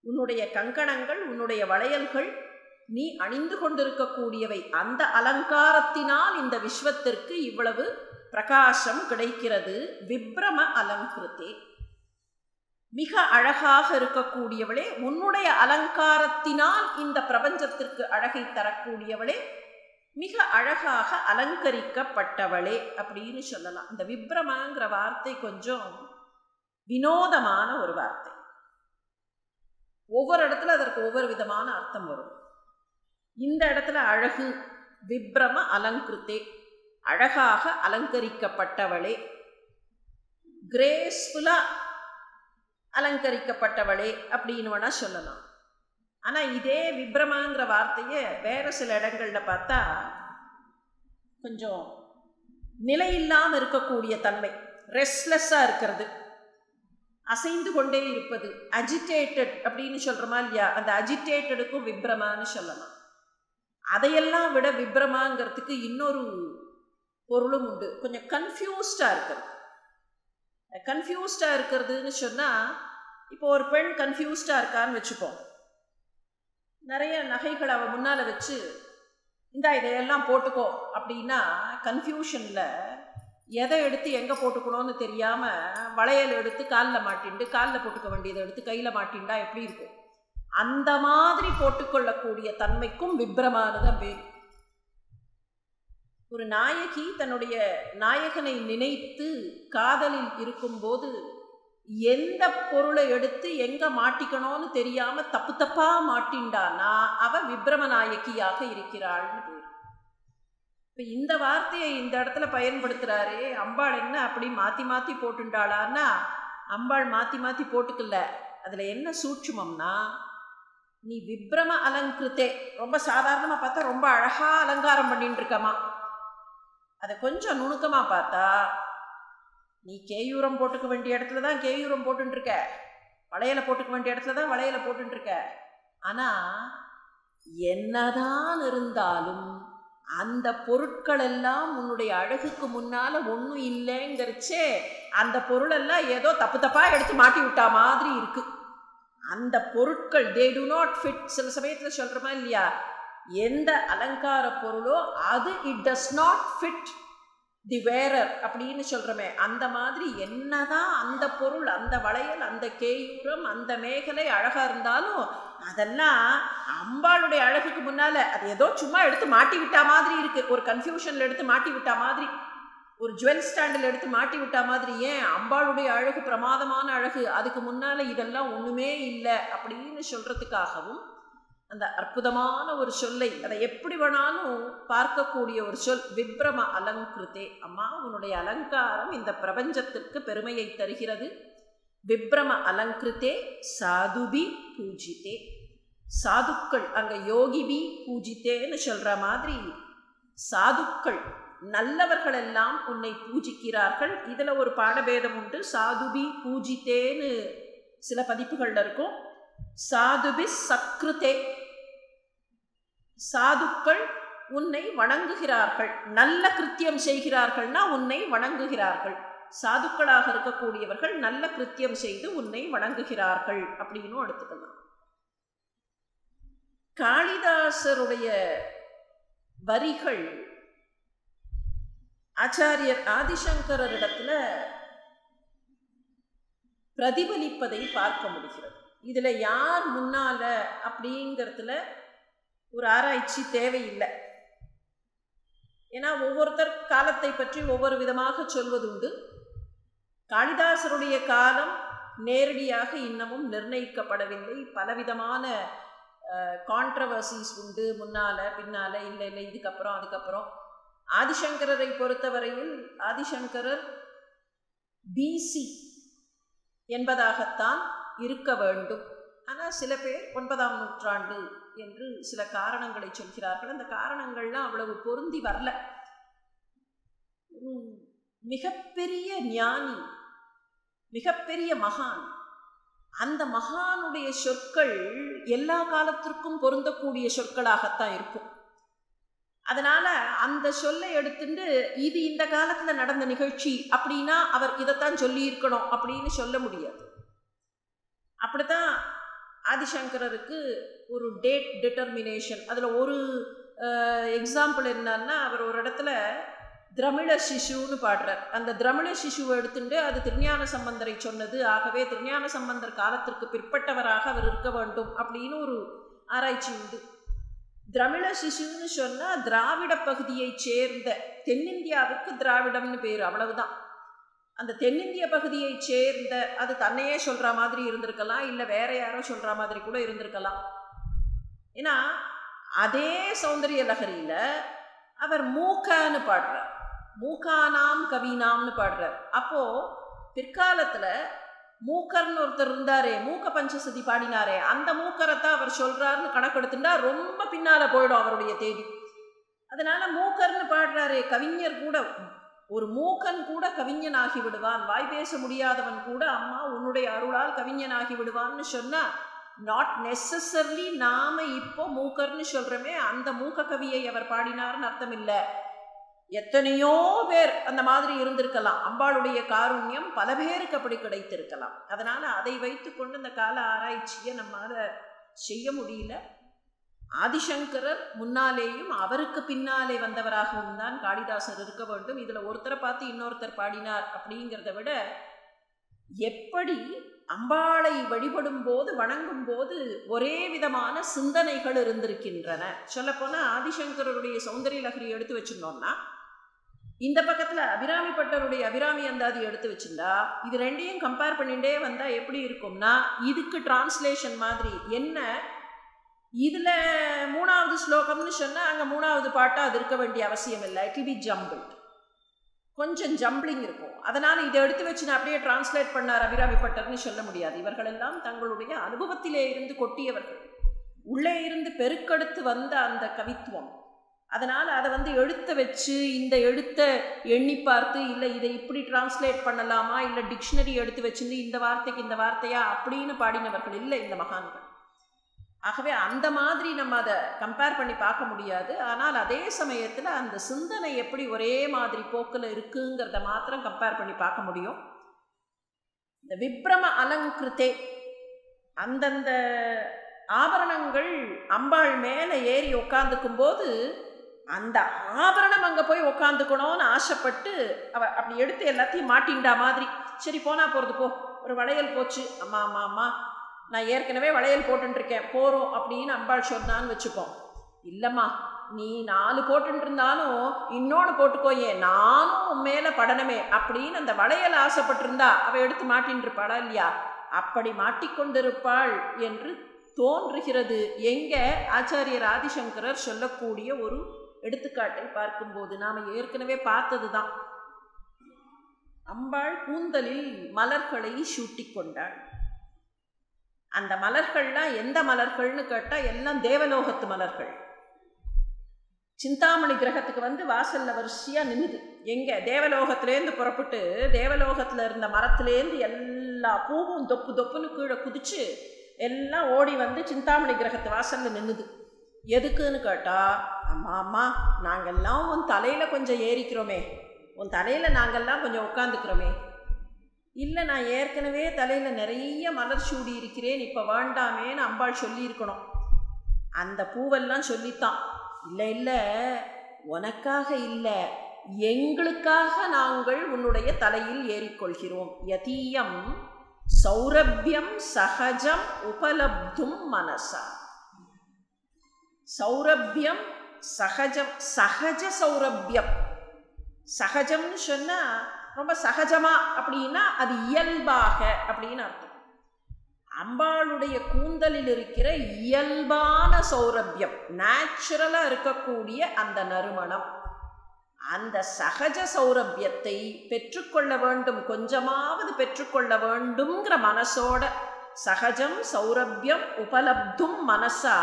உன்னுடைய கங்கணங்கள் உன்னுடைய வளையல்கள் நீ அணிந்து கொண்டிருக்கக்கூடியவை. அந்த அலங்காரத்தினால் இந்த விஸ்வத்திற்கு இவ்வளவு பிரகாசம் கிடைக்கிறது. விப்ரம அலங்கிருத்தே. மிக அழகாக இருக்கக்கூடியவளே உன்னுடைய அலங்காரத்தினால் இந்த பிரபஞ்சத்திற்கு அழகை தரக்கூடியவளே மிக அழகாக அலங்கரிக்கப்பட்டவளே அப்படின்னு சொல்லலாம். இந்த விப்ரமங்கிற வார்த்தை கொஞ்சம் வினோதமான ஒரு வார்த்தை. ஒவ்வொரு இடத்துல அதற்கு ஒவ்வொரு விதமான அர்த்தம் வரும். இந்த இடத்துல அழகு விப்ரம அலங்கிருத்தே அழகாக அலங்கரிக்கப்பட்டவளே கிரேஸ்ஃபுல்லாக அலங்கரிக்கப்பட்டவளே அப்படின்னு வேணால் சொல்லலாம். ஆனால் இதே விப்ரமாங்கிற வார்த்தையை வேறு சில இடங்களில் பார்த்தா கொஞ்சம் நிலையில்லாமல் இருக்கக்கூடிய தன்மை ரெஸ்ட்லெஸ்ஸாக இருக்கிறது. அசைந்து கொண்டே இருப்பது அஜிடேட்டட் அப்படின்னு சொல்கிறோமா இல்லையா? அந்த அஜிடேட்டடுக்கும் விப்ரமான்னு சொல்லலாம். அதையெல்லாம் விட விப்ரமாங்கிறதுக்கு இன்னொரு பொருளும் உண்டு. கொஞ்சம் கன்ஃபியூஸ்டாக இருக்கிறது. கன்ஃபியூஸ்டாக இருக்கிறதுன்னு சொன்னால் இப்போ ஒரு பெண் கன்ஃபியூஸ்டாக இருக்கான்னு வச்சுப்போம் நிறைய நகைகள் அவள் முன்னால் வச்சு இந்தா இதையெல்லாம் போட்டுக்கோ. அப்படின்னா கன்ஃபியூஷனில் எதை எடுத்து எங்கே போட்டுக்கணும்னு தெரியாமல் வளையல் எடுத்து காலில் மாட்டிண்டு காலில் போட்டுக்க வேண்டியதை எடுத்து கையில் மாட்டிண்டா எப்படி இருக்கும்? அந்த மாதிரி போட்டுக்கொள்ளக்கூடிய தன்மைக்கும் விப்ரமானதான் பேர் ஒரு நாயகி தன்னுடைய நாயகனை நினைத்து காதலில் இருக்கும்போது எந்த பொருளை எடுத்து எங்கே மாட்டிக்கணும்னு தெரியாமல் தப்பு தப்பாக மாட்டின்டானா அவள் விப்ரமநாயக்கியாக இருக்கிறாள்னு பேர். இந்த வார்த்தையை இந்த இடத்துல பயன்படுத்துகிறாரு அம்பாள் என்ன அப்படி மாற்றி மாற்றி போட்டுண்டாளான்னா அம்பாள் மாற்றி மாற்றி போட்டுக்கல. அதில் என்ன சூட்சுமம்னா நீ விப்ரம அலங்கிருத்தே ரொம்ப சாதாரணமாக பார்த்தா ரொம்ப அழகாக அலங்காரம் பண்ணிட்டு இருக்கமா அதை கொஞ்சம் நுணுக்கமாக பார்த்தா நீ கேயூரம் போட்டுக்க வேண்டிய இடத்துல தான் கேயூரம் போட்டுருக்க வளையலை போட்டுக்க வேண்டிய இடத்துல தான் வளையலை போட்டுருக்க ஆனால் என்னதான் இருந்தாலும் அந்த பொருட்கள் எல்லாம் உன்னுடைய அழகுக்கு முன்னால ஒன்றும் இல்லைங்கிறச்சே அந்த பொருளெல்லாம் ஏதோ தப்பு தப்பாக எடுத்து மாட்டி விட்டா மாதிரி இருக்குது அந்த பொருட்கள் தே டு நாட் ஃபிட் சில சமயத்தில் சொல்கிறோமா இல்லையா? எந்த அலங்கார பொருளோ அது it does not fit the wearer அப்படின்னு சொல்கிறோமே அந்த மாதிரி என்னதான் அந்த பொருள் அந்த வளையல் அந்த கேயூரம் அந்த மேகலை அழகாக இருந்தாலும் அதெல்லாம் அம்பாளுடைய அழகுக்கு முன்னால் அது ஏதோ சும்மா எடுத்து மாட்டி விட்டா மாதிரி இருக்குது ஒரு கன்ஃபியூஷனில் எடுத்து மாட்டி விட்டா மாதிரி ஒரு ஜுவல் ஸ்டாண்டில் எடுத்து மாட்டி விட்டா மாதிரி ஏன் அம்பாளுடைய அழகு பிரமாதமான அழகு அதுக்கு முன்னால் இதெல்லாம் ஒன்றுமே இல்லை அப்படின்னு சொல்கிறதுக்காகவும் அந்த அற்புதமான ஒரு சொல்லை அதை எப்படி வேணாலும் பார்க்கக்கூடிய ஒரு சொல் விப்ரம அலங்கிருத்தே அம்மா உன்னுடைய அலங்காரம் இந்த பிரபஞ்சத்திற்கு பெருமையை தருகிறது. விப்ரம அலங்கிருத்தே சாதுபி பூஜித்தே சாதுக்கள் அங்கே யோகிபி பூஜித்தேன்னு சொல்கிற மாதிரி சாதுக்கள் நல்லவர்கள் எல்லாம் உன்னை பூஜிக்கிறார்கள். இதில் ஒரு பாடபேதம் உண்டு. சாதுபி பூஜித்தேன்னு சில பதிப்புகளில் இருக்கும். சாதுபி சக்ருதே சாதுக்கள் உன்னை வணங்குகிறார்கள். நல்ல கிருத்தியம் செய்கிறார்கள்னா உன்னை வணங்குகிறார்கள். சாதுக்களாக இருக்கக்கூடியவர்கள் நல்ல கிருத்தியம் செய்து உன்னை வணங்குகிறார்கள் அப்படின்னும் எடுத்துக்கலாம். காளிதாசருடைய வரிகள் ஆச்சாரியர் ஆதிசங்கரிடத்துல பிரதிபலிப்பதை பார்க்க முடிகிறது. இதுல யார் முன்னால அப்படிங்கிறதுல ஒரு ஆராய்ச்சி தேவையில்லை. ஏன்னா ஒவ்வொருத்தர் காலத்தை பற்றி ஒவ்வொரு விதமாக சொல்வதுண்டு. காளிதாசருடைய காலம் நேரடியாக இன்னமும் நிர்ணயிக்கப்படவில்லை. பலவிதமான கான்ட்ரவர்சிஸ் உண்டு. முன்னால பின்னால இல்லை இல்லை இதுக்கப்புறம் அதுக்கப்புறம். ஆதிசங்கரரை பொறுத்தவரையில் ஆதிசங்கரர் பிசி என்பதாகத்தான் இருக்க வேண்டும். ஆனால் சில பேர் ஒன்பதாம் நூற்றாண்டு என்று சில காரணங்களை சொல்கிறார்கள். அந்த காரணங்கள்லாம் அவ்வளவு பொருந்தி வரல. மிகப்பெரிய ஞானி மிகப்பெரிய மகான் அந்த மகானுடைய சொற்கள் எல்லா காலத்திற்கும் பொருந்தக்கூடிய சொற்களாகத்தான் இருக்கும். அதனால அந்த சொல்லை எடுத்துட்டு இது இந்த காலத்துல நடந்த நிகழ்ச்சி அப்படின்னா அவர் இதைத்தான் சொல்லியிருக்கணும் அப்படின்னு சொல்ல முடியாது. அப்படித்தான் ஆதிசங்கரருக்கு ஒரு டேட் டிட்டர்மினேஷன் அதில் ஒரு எக்ஸாம்பிள் என்னன்னா அவர் ஒரு இடத்துல திரமிழ சிசுன்னு பாடுறார். அந்த திரமிழ சிசுவை எடுத்துட்டு அது திருஞான சம்பந்தரை சொன்னது. ஆகவே திருஞான சம்பந்தர் காலத்திற்கு பிற்பட்டவராக அவர் இருக்க வேண்டும் அப்படின்னு ஒரு ஆராய்ச்சி உண்டு. திரமிழ சிசுன்னு சொன்னால் திராவிட பகுதியை சேர்ந்த தென்னிந்தியாவுக்கு திராவிடம்னு பேர் அவ்வளவுதான். அந்த தென்னிந்திய பகுதியை சேர்ந்த அது தன்னையே சொல்கிற மாதிரி இருந்திருக்கலாம் இல்லை வேற யாரோ சொல்கிற மாதிரி கூட இருந்திருக்கலாம். ஏன்னா அதே சௌந்தரிய லகரியில் அவர் மூக்கான்னு பாடுறார். மூக்கானாம் கவினாம்னு பாடுறார். அப்போது பிற்காலத்தில் மூக்கர்னு ஒருத்தர் இருந்தாரே மூக்க பஞ்சசதி பாடினாரே அந்த மூக்கரைத்தான் அவர் சொல்கிறாருன்னு கணக்கெடுத்துட்டா ரொம்ப பின்னால் போயிடும் அவருடைய தேதி. அதனால் மூக்கர்னு பாடுறாரே கவிஞர் கூட ஒரு மூக்கன் கூட கவிஞன் விடுவான். வாய் பேச முடியாதவன் கூட அம்மா உன்னுடைய அருளால் கவிஞன் விடுவான்னு சொன்னால் நாட் நெசசர்லி நாம் இப்போ மூக்கர்னு சொல்கிறோமே அந்த மூக்க கவியை அவர் பாடினார்னு அர்த்தம் இல்லை எத்தனையோ பேர் அந்த மாதிரி இருந்திருக்கலாம். அம்பாளுடைய காருண்யம் பல பேருக்கு அப்படி கிடைத்திருக்கலாம். அதனால் அதை வைத்துக்கொண்டு இந்த கால ஆராய்ச்சியை நம்மளால் செய்ய முடியல. ஆதிசங்கரர் முன்னாலேயும் அவருக்கு பின்னாலே வந்தவராகவும் தான் காளிதாசர் இருக்க வேண்டும். இதில் ஒருத்தரை பார்த்து இன்னொருத்தர் பாடினார் அப்படிங்கிறத விட எப்படி அம்பாளை வழிபடும் போது வணங்கும் போது ஒரே விதமான சிந்தனைகள் இருந்திருக்கின்றன. சொல்லப்போனால் ஆதிசங்கரருடைய சௌந்தரிய லகரி எடுத்து வச்சிருந்தோம்னா இந்த பக்கத்தில் அபிராமி பட்டருடைய அபிராமி அந்தாதி எடுத்து வச்சுருந்தா இது ரெண்டையும் கம்பேர் பண்ணிகிட்டே வந்தால் எப்படி இருக்கும்னா இதுக்கு டிரான்ஸ்லேஷன் மாதிரி என்ன இதில் மூணாவது ஸ்லோகம்னு சொன்னால் அங்கே மூணாவது பாட்டாக அது இருக்க வேண்டிய அவசியம் இல்லை. இட் பி ஜம்பிள் கொஞ்சம் ஜம்பிளிங் இருக்கும். அதனால் இதை எடுத்து வச்சு நான் அப்படியே டிரான்ஸ்லேட் பண்ணார் அபிராமி பட்டர்னு சொல்ல முடியாது. இவர்களெல்லாம் தங்களுடைய அனுபவத்திலே இருந்து கொட்டியவர்கள். உள்ளே இருந்து பெருக்கெடுத்து வந்த அந்த கவித்துவம். அதனால் அதை வந்து எழுத்த வச்சு இந்த எழுத்தை எண்ணி பார்த்து இல்லை இதை இப்படி டிரான்ஸ்லேட் பண்ணலாமா? இல்லை டிக்ஷனரி எடுத்து வச்சுருந்து இந்த வார்த்தைக்கு இந்த வார்த்தையா? அப்படின்னு பாடினவர்கள் இல்லை இந்த மகான்கள். ஆகவே அந்த மாதிரி நம்ம அதை கம்பேர் பண்ணி பார்க்க முடியாது. ஆனால் அதே சமயத்தில் அந்த சிந்தனை எப்படி ஒரே மாதிரி போக்கில் இருக்குங்கிறத மாத்திரம் கம்பேர் பண்ணி பார்க்க முடியும். இந்த விப்ரம அலங்கிருத்தே அந்தந்த ஆபரணங்கள் அம்பாள் மேலே ஏறி உட்காந்துக்கும் போது அந்த ஆபரணம் அங்கே போய் உக்காந்துக்கணும்னு ஆசைப்பட்டு அவ அப்படி எடுத்து எல்லாத்தையும் மாட்டிண்டா மாதிரி. சரி போனால் போகிறது போ. ஒரு வளையல் போச்சு. அம்மா அம்மா அம்மா நான் ஏற்கனவே வளையல் போட்டுருக்கேன் போகிறோம் அப்படின்னு அம்பாள் சொன்னான்னு வச்சுப்போம் இல்லைம்மா நீ நாலு போட்டுருந்தாலும் இன்னொன்று போட்டுக்கோயே நானும் உன் மேலே படணுமே அப்படின்னு அந்த வளையல் ஆசைப்பட்டிருந்தா அவள் எடுத்து மாட்டின்னு இல்லையா? அப்படி மாட்டிக்கொண்டிருப்பாள் என்று தோன்றுகிறது. எங்கே ஆச்சாரியர் ஆதிசங்கரர் சொல்லக்கூடிய ஒரு எடுத்துக்காட்டை பார்க்கும்போது நாம் ஏற்கனவே பார்த்தது தான் அம்பாள் கூந்தலில் மலர்களை சூட்டி கொண்டாள். அந்த மலர்கள்லாம் எந்த மலர்கள்னு கேட்டால் எல்லாம் தேவலோகத்து மலர்கள். சிந்தாமணி கிரகத்துக்கு வந்து வாசலில் வரிசையா நின்றுது எங்கே? தேவலோகத்துலேருந்து புறப்பட்டு தேவலோகத்தில் இருந்த மரத்துலேருந்து எல்லா பூவும் தொப்பு தொப்புன்னு கீழே குதித்து எல்லாம் ஓடி வந்து சிந்தாமணி கிரகத்து வாசலில் நின்றுது எதுக்குன்னு கேட்டால் அம்மா அம்மா நாங்கள்லாம் உன் தலையில் கொஞ்சம் ஏறிக்கிறோமே. உன் தலையில் நாங்கெல்லாம் கொஞ்சம் உட்காந்துக்கிறோமே இல்லை நான் ஏற்கனவே தலையில் நிறைய மலர் சூடி இருக்கிறேன் இப்போ வேண்டாமேன்னு அம்பாள் சொல்லியிருக்கணும். அந்த பூவெல்லாம் சொல்லித்தான். இல்லை இல்லை உனக்காக இல்லை எங்களுக்காக நாங்கள் உன்னுடைய தலையில் ஏறிக்கொள்கிறோம். யதீயம் சௌரபியம் சகஜம் உபலப்தும் மனசா. சௌரபியம் சகஜம் சகஜ சௌரபியம். சகஜம்னு சொன்னால் ரொம்ப சகஜமாக அப்படின்னா அது இயல்பாக அப்படின்னு அர்த்தம். அம்பாளுடைய கூந்தலில் இருக்கிற இயல்பான சௌரபியம் நேச்சுரலாக இருக்கக்கூடிய அந்த நறுமணம் அந்த சகஜ சௌரபியத்தை பெற்றுக்கொள்ள வேண்டும் கொஞ்சமாவது பெற்றுக்கொள்ள வேண்டுங்கிற மனசோட சகஜம் சௌரபியம் உபலப்தும் மனசா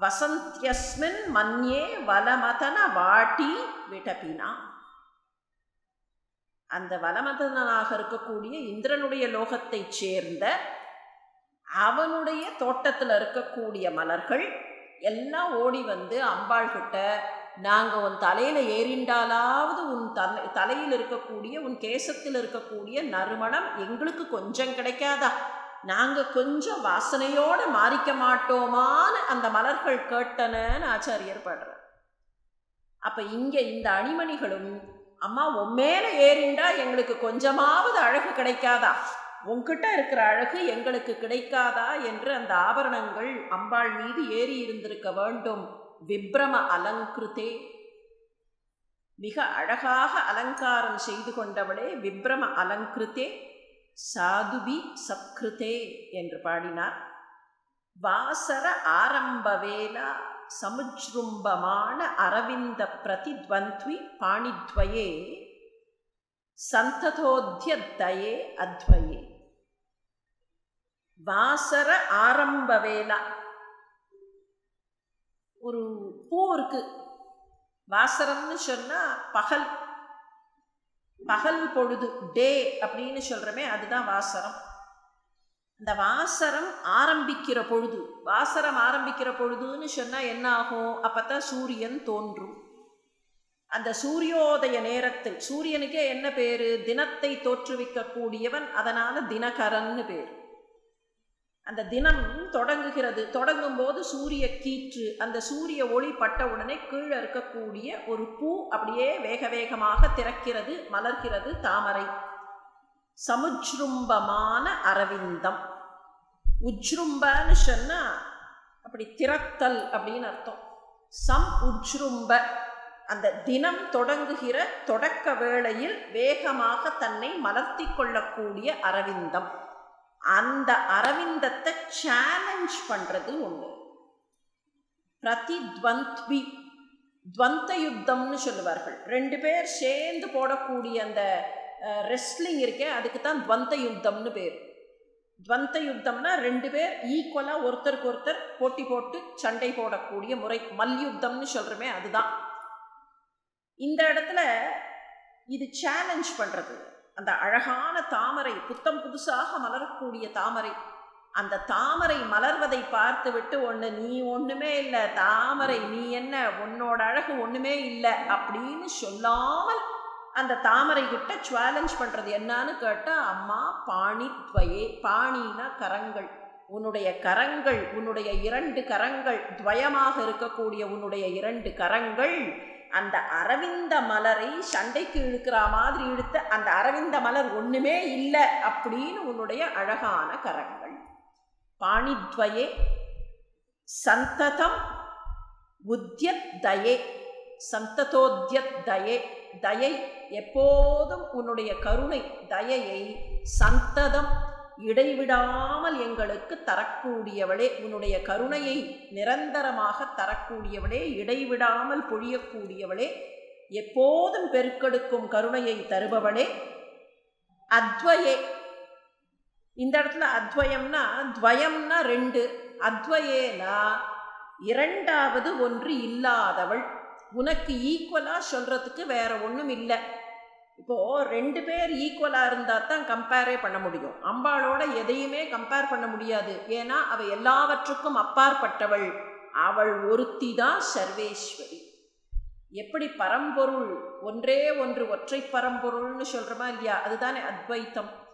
வசந்தியஸ்மின் மன்யே வலமதன வாட்டி விடபினா அந்த வனமதனாக இருக்கக்கூடிய இந்திரனுடைய லோகத்தைச் சேர்ந்த அவனுடைய தோட்டத்தில் இருக்கக்கூடிய மலர்கள் எல்லாம் ஓடி வந்து அம்பாள் கிட்ட நாங்கள் உன் தலையில் ஏறிண்டாலாவது உன் தலை தலையில் இருக்கக்கூடிய உன் கேசத்தில் இருக்கக்கூடிய நறுமணம் எங்களுக்கு கொஞ்சம் கிடைக்காதா? நாங்கள் கொஞ்சம் வாசனையோடு மாறிக்க மாட்டோமான்னு அந்த மலர்கள் கேட்டனன்னு ஆச்சாரியர் பாடுறார். அப்போ இங்கே இந்த அணிமணிகளும் அம்மா உன் மேலே ஏறிண்டா எங்களுக்கு கொஞ்சமாவது அழகு கிடைக்காதா? உன்கிட்ட இருக்கிற அழகு எங்களுக்கு கிடைக்காதா? என்று அந்த ஆபரணங்கள் அம்பாள் மீது ஏறி இருந்திருக்க வேண்டும். விப்ரம அலங்கிருத்தே. மிக அழகாக அலங்காரம் செய்து கொண்டவளே விப்ரம அலங்கிருத்தே. சாதுபி சக்ருதே என்று பாடினார். வாசர ஆரம்ப வேலா சமுஜ்ரும்பமான அரவிந்த பிரதித்வந்த்வி பாணித்வயே சந்ததோத்தியத்தயே அத்வயே. வாசர ஆரம்ப வேலா ஒரு பூ இருக்கு. வாசரம்னு சொன்னால் பகல். பகல் பொழுது டே அப்படின்னு சொல்கிறோமே அதுதான் வாசரம். இந்த வாசரம் ஆரம்பிக்கிற பொழுது வாசரம் ஆரம்பிக்கிற பொழுதுன்னு சொன்னால் என்ன ஆகும்? அப்போ தான் சூரியன் தோன்றும். அந்த சூரியோதய நேரத்தில் சூரியனுக்கே என்ன பேர்? தினத்தை தோற்றுவிக்கக்கூடியவன் அதனால் தினகரன்னு பேர். அந்த தினம் தொடங்குகிறது தொடங்கும் போது சூரிய கீற்று அந்த சூரிய ஒளி பட்ட உடனே கீழே இருக்கக்கூடிய ஒரு பூ அப்படியே வேக வேகமாக திறக்கிறது மலர்கிறது தாமரை. சமுஜ்ரும்பமான அரவிந்தம். உஜ்ரும்பன்னு சொன்னால் அப்படி திறத்தல் அப்படின்னு அர்த்தம். சம் உஜ்ரும்ப அந்த தினம் தொடங்குகிற தொடக்க வேளையில் வேகமாக தன்னை மலர்த்தி கொள்ளக்கூடிய அரவிந்தம். அந்த அரவிந்தத்தை சேலஞ்ச் பண்ணுறது ஒன்று பிரதித்வந்த்வி துவந்த யுத்தம்னு சொல்லுவார்கள். ரெண்டு பேர் சேர்ந்து போடக்கூடிய அந்த ரெஸ்லிங் இருக்கே அதுக்கு தான் துவந்த யுத்தம்னு பேர். துவந்த யுத்தம்னா ரெண்டு பேர் ஈக்குவலாக ஒருத்தருக்கு ஒருத்தர் போட்டி போட்டு சண்டை போடக்கூடிய முறை. மல்யுத்தம்னு சொல்கிறோமே அதுதான். இந்த இடத்துல இது சேலஞ்ச் பண்ணுறது அந்த அழகான தாமரை புத்தம் புதுசாக மலரக்கூடிய தாமரை. அந்த தாமரை மலர்வதை பார்த்து விட்டு ஒன்று நீ ஒன்றுமே இல்லை தாமரை நீ என்ன உன்னோட அழகு ஒன்றுமே இல்லை அப்படின்னு சொல்லாமல் அந்த தாமரை கிட்ட சேலஞ்ச் பண்ணுறது என்னான்னு கேட்டால் அம்மா பாணி துவயே பாணினா கரங்கள். உன்னுடைய கரங்கள் உன்னுடைய இரண்டு கரங்கள் துவயமாக இருக்கக்கூடிய உன்னுடைய இரண்டு கரங்கள் அந்த அரவிந்த மலரை சண்டைக்கு இழுக்கிற மாதிரி இழுத்த அந்த அரவிந்த மலர் ஒன்றுமே இல்லை அப்படின்னு உன்னுடைய அழகான கரங்கள். பாணித்வயே சந்ததம் உத்தியத் தயே சந்ததோத்தியத் தயை எப்போதும் உன்னுடைய கருணை தயையை சந்ததம் இடைவிடாமல் எங்களுக்கு தரக்கூடியவளே உன்னுடைய கருணையை நிரந்தரமாக தரக்கூடியவளே இடைவிடாமல் பொழியக்கூடியவளே எப்போதும் பெருக்கெடுக்கும் கருணையை தருபவளே. அத்வயே. இந்த இடத்துல அத்வயம்னா துவயம்னா ரெண்டு. அத்வயேனா இரண்டாவது ஒன்று இல்லாதவள். உனக்கு ஈக்குவலாக சொல்கிறதுக்கு வேறு ஒன்றும் இல்லை. இப்போது ரெண்டு பேர் ஈக்குவலாக இருந்தால் தான் கம்பேரே பண்ண முடியும். அம்பாளோட எதையுமே கம்பேர் பண்ண முடியாது. ஏன்னா அவள் எல்லாவற்றுக்கும் அப்பாற்பட்டவள். அவள் ஒருத்தி தான் சர்வேஸ்வரி. எப்படி பரம்பொருள்? ஒன்றே ஒன்று ஒற்றை பரம்பொருள்னு சொல்கிறோமா இல்லையா? அதுதானே அத்வைத்தம்.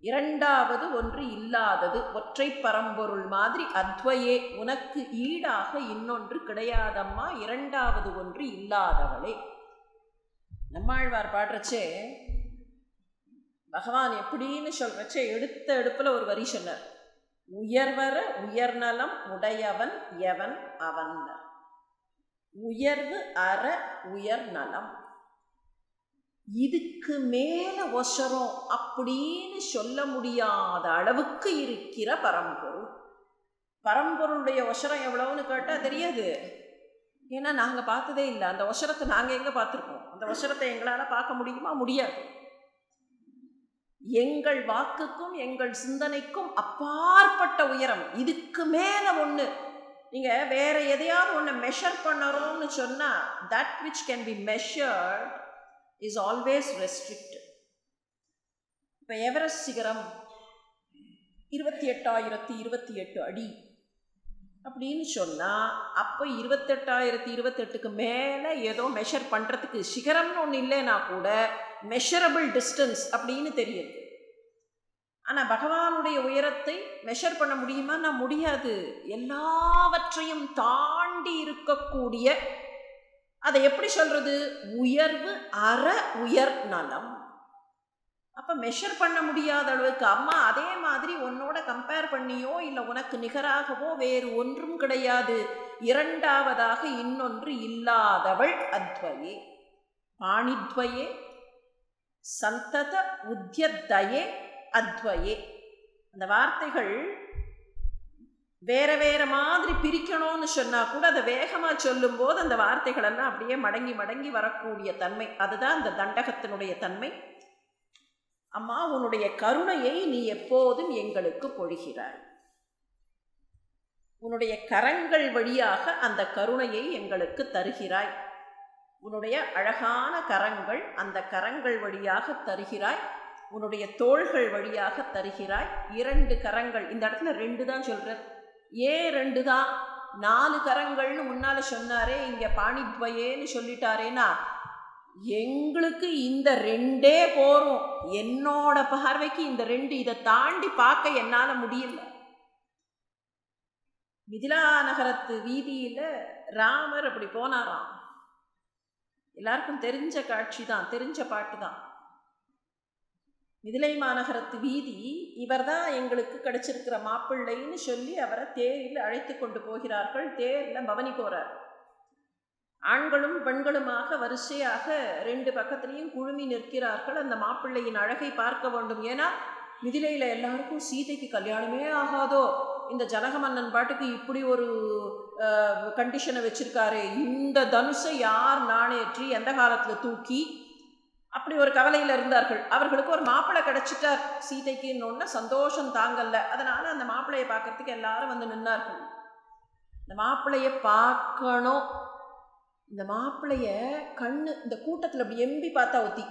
இரண்டாவது ஒன்று இல்லாதது ஒற்றை பரம்பொருள் மாதிரி அத்வையே உனக்கு ஈடாக இன்னொன்று கிடையாதம்மா இரண்டாவது ஒன்று இல்லாதவளே. நம்மாழ்வார் பாடுறச்சே பகவான் எப்படின்னு சொல்கிறச்சே எடுத்த எடுப்பில் ஒரு வரி சொன்னார். உயர்வர உயர்நலம் உடையவன் எவன் அவன் உயர்வு அற உயர் நலம் இதுக்கு மேல ஒசரம் அப்படின்னு சொல்ல முடியாத அளவுக்கு இருக்கிற பரம்பொருள். பரம்பொருளுடைய ஒசரம் எவ்வளவுன்னு கேட்டால் தெரியாது. ஏன்னா நாங்கள் பார்த்ததே இல்லை. அந்த ஒசரத்தை நாங்கள் எங்கே பார்த்துருக்கோம்? அந்த ஒசரத்தை எங்களால் பார்க்க முடியுமா? முடியாது. எங்கள் வாக்குக்கும் எங்கள் சிந்தனைக்கும் அப்பாற்பட்ட உயரம். இதுக்கு மேலே ஒன்று நீங்கள் வேற எதையாவது ஒன்று மெஷர் பண்ணுறோம்னு சொன்னால் that which can be measured is always restrict இப்போ எவரெஸ்ட் சிகரம் இருபத்தி எட்டாயிரத்தி இருபத்தி எட்டு அடி. அப்படின்னு சொன்னால் அப்போ இருபத்தெட்டாயிரத்தி இருபத்தெட்டுக்கு மேலே ஏதோ மெஷர் பண்ணுறதுக்கு சிகரம்னு ஒன்று இல்லைன்னா கூட மெஷரபிள் டிஸ்டன்ஸ் அப்படின்னு தெரியுது. ஆனால் பகவானுடைய உயரத்தை மெஷர் பண்ண முடியுமா நான் முடியாது. எல்லாவற்றையும் தாண்டி இருக்கக்கூடிய அதை எப்படி சொல்கிறது உயர்வு அற உயர் நலம். அப்போ மெஷர் பண்ண முடியாத அளவுக்கு அம்மா அதே மாதிரி உன்னோட கம்பேர் பண்ணியோ இல்லை உனக்கு நிகராகவோ வேறு ஒன்றும் கிடையாது. இரண்டாவதாக இன்னொன்று இல்லாதவள் அத்வயே. பாணித்வயே சந்தத உத்தியத்தயே அத்வயே. அந்த வார்த்தைகள் வேற வேற மாதிரி பிரிக்கணும்னு சொன்னால் கூட அதை வேகமாக சொல்லும்போது அந்த வார்த்தைகள் எல்லாம் அப்படியே மடங்கி மடங்கி வரக்கூடிய தன்மை. அதுதான் அந்த தண்டகத்தினுடைய தன்மை. அம்மா உன்னுடைய கருணையை நீ எப்போதும் எங்களுக்கு பொழிகிறாய். உன்னுடைய கரங்கள் வழியாக அந்த கருணையை எங்களுக்கு தருகிறாய். உன்னுடைய அழகான கரங்கள் அந்த கரங்கள் வழியாக தருகிறாய். உன்னுடைய தோள்கள் வழியாக தருகிறாய். இரண்டு கரங்கள். இந்த இடத்துல ரெண்டு தான் சொல்கிறார் ஏன் ரெண்டு தான் நாலு கரங்கள்னு முன்னால் சொன்னாரே இங்கே பாணித்வயேன்னு சொல்லிட்டாரேனா? எங்களுக்கு இந்த ரெண்டே போரும் என்னோட பார்வைக்கு இந்த ரெண்டு இதை தாண்டி பார்க்க என்னால் முடியல. மிதிலா நகரத்து வீதியில் ராமர் அப்படி போனாராம். எல்லாருக்கும் தெரிஞ்ச காட்சி தான் தெரிஞ்ச பாட்டு தான் மிதிலை மாநகரத்து வீதி இவர் தான் எங்களுக்கு கிடைச்சிருக்கிற மாப்பிள்ளைன்னு சொல்லி அவரை தேரில் அழைத்து கொண்டு போகிறார்கள். தேரில் பவனி போகிறார் ஆண்களும் பெண்களுமாக வரிசையாக ரெண்டு பக்கத்துலேயும் குழுமி நிற்கிறார்கள். அந்த மாப்பிள்ளையின் அழகை பார்க்க வேண்டும். ஏன்னா மிதிலையில் எல்லாருக்கும் சீதைக்கு கல்யாணமே ஆகாதோ? இந்த ஜனக மன்னன் பாட்டுக்கு இப்படி ஒரு கண்டிஷனை வச்சுருக்காரு. இந்த தனுஷை யார் நாணேற்றி எந்த காலத்தில் தூக்கி அப்படி ஒரு கவலையில் இருந்தார்கள். அவர்களுக்கு ஒரு மாப்பிள்ளை கிடைச்சிட்டார். சீதைக்குன்னு சந்தோஷம் தாங்கல்ல. அதனால் அந்த மாப்பிள்ளையை பார்க்கறதுக்கு எல்லாரும் வந்து நின்னார்கள். இந்த மாப்பிள்ளையை பார்க்கணும். இந்த மாப்பிள்ளைய கண்ணு இந்த கூட்டத்தில் அப்படி எம்பி பார்த்தா ஒத்தி.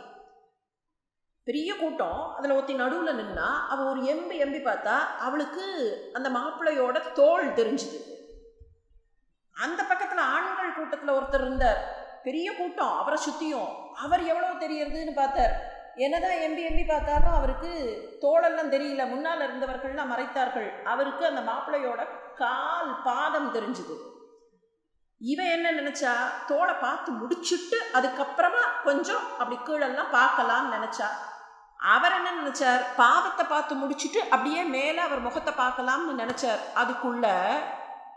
பெரிய கூட்டம். அதில் ஒத்தி நடுவில் நின்னா அவள் ஒரு எம்பி எம்பி பார்த்தா அவளுக்கு அந்த மாப்பிள்ளையோட தோல் தெரிஞ்சுது. அந்த பக்கத்தில் ஆண்கள் கூட்டத்தில் ஒருத்தர் இருந்தார். பெரிய கூட்டம் அவரை சுற்றியும் அவர் எவ்வளோ தெரியறதுன்னு பார்த்தார். என்னதான் எம்பி எம்பி பார்த்தாலும் அவருக்கு தோளெல்லாம் தெரியல. முன்னால் இருந்தவர்கள்லாம் மறைத்தார்கள். அவருக்கு அந்த மாப்பிள்ளையோட கால் பாதம் தெரிஞ்சுது. இவன் என்ன நினச்சா? தோலை பார்த்து முடிச்சுட்டு அதுக்கப்புறமா கொஞ்சம் அப்படி கீழெல்லாம் பார்க்கலாம்னு நினச்சா. அவர் என்ன நினச்சார்? பாவத்தை பார்த்து முடிச்சுட்டு அப்படியே மேலே அவர் முகத்தை பார்க்கலாம்னு நினச்சார். அதுக்குள்ள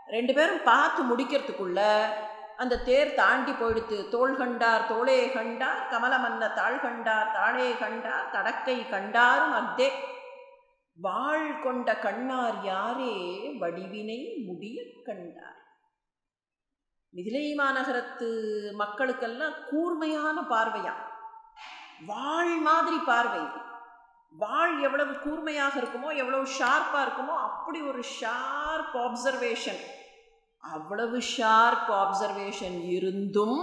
ரெண்டு பேரும் பார்த்து முடிக்கிறதுக்குள்ள அந்த தேர் தாண்டி போயிடுத்து. தோள் கண்டார் தோளே கண்டார் கமலமன்ன தாழ் கண்டார் தாழே கண்டார் தடக்கை கண்டாரும் அத்தே. வாழ் கொண்ட கண்ணார் யாரே வடிவினை முடிய கண்டார். மிதிலை மாநகரத்து மக்களுக்கெல்லாம் கூர்மையான பார்வையா? வாழ் மாதிரி பார்வை. வாழ் எவ்வளவு கூர்மையாக இருக்குமோ எவ்வளவு ஷார்ப்பாக இருக்குமோ அப்படி ஒரு ஷார்ப் ஆப்சர்வேஷன் அவ்வளவு ஷார்ப் ஆப்சர்வேஷன் இருந்தும்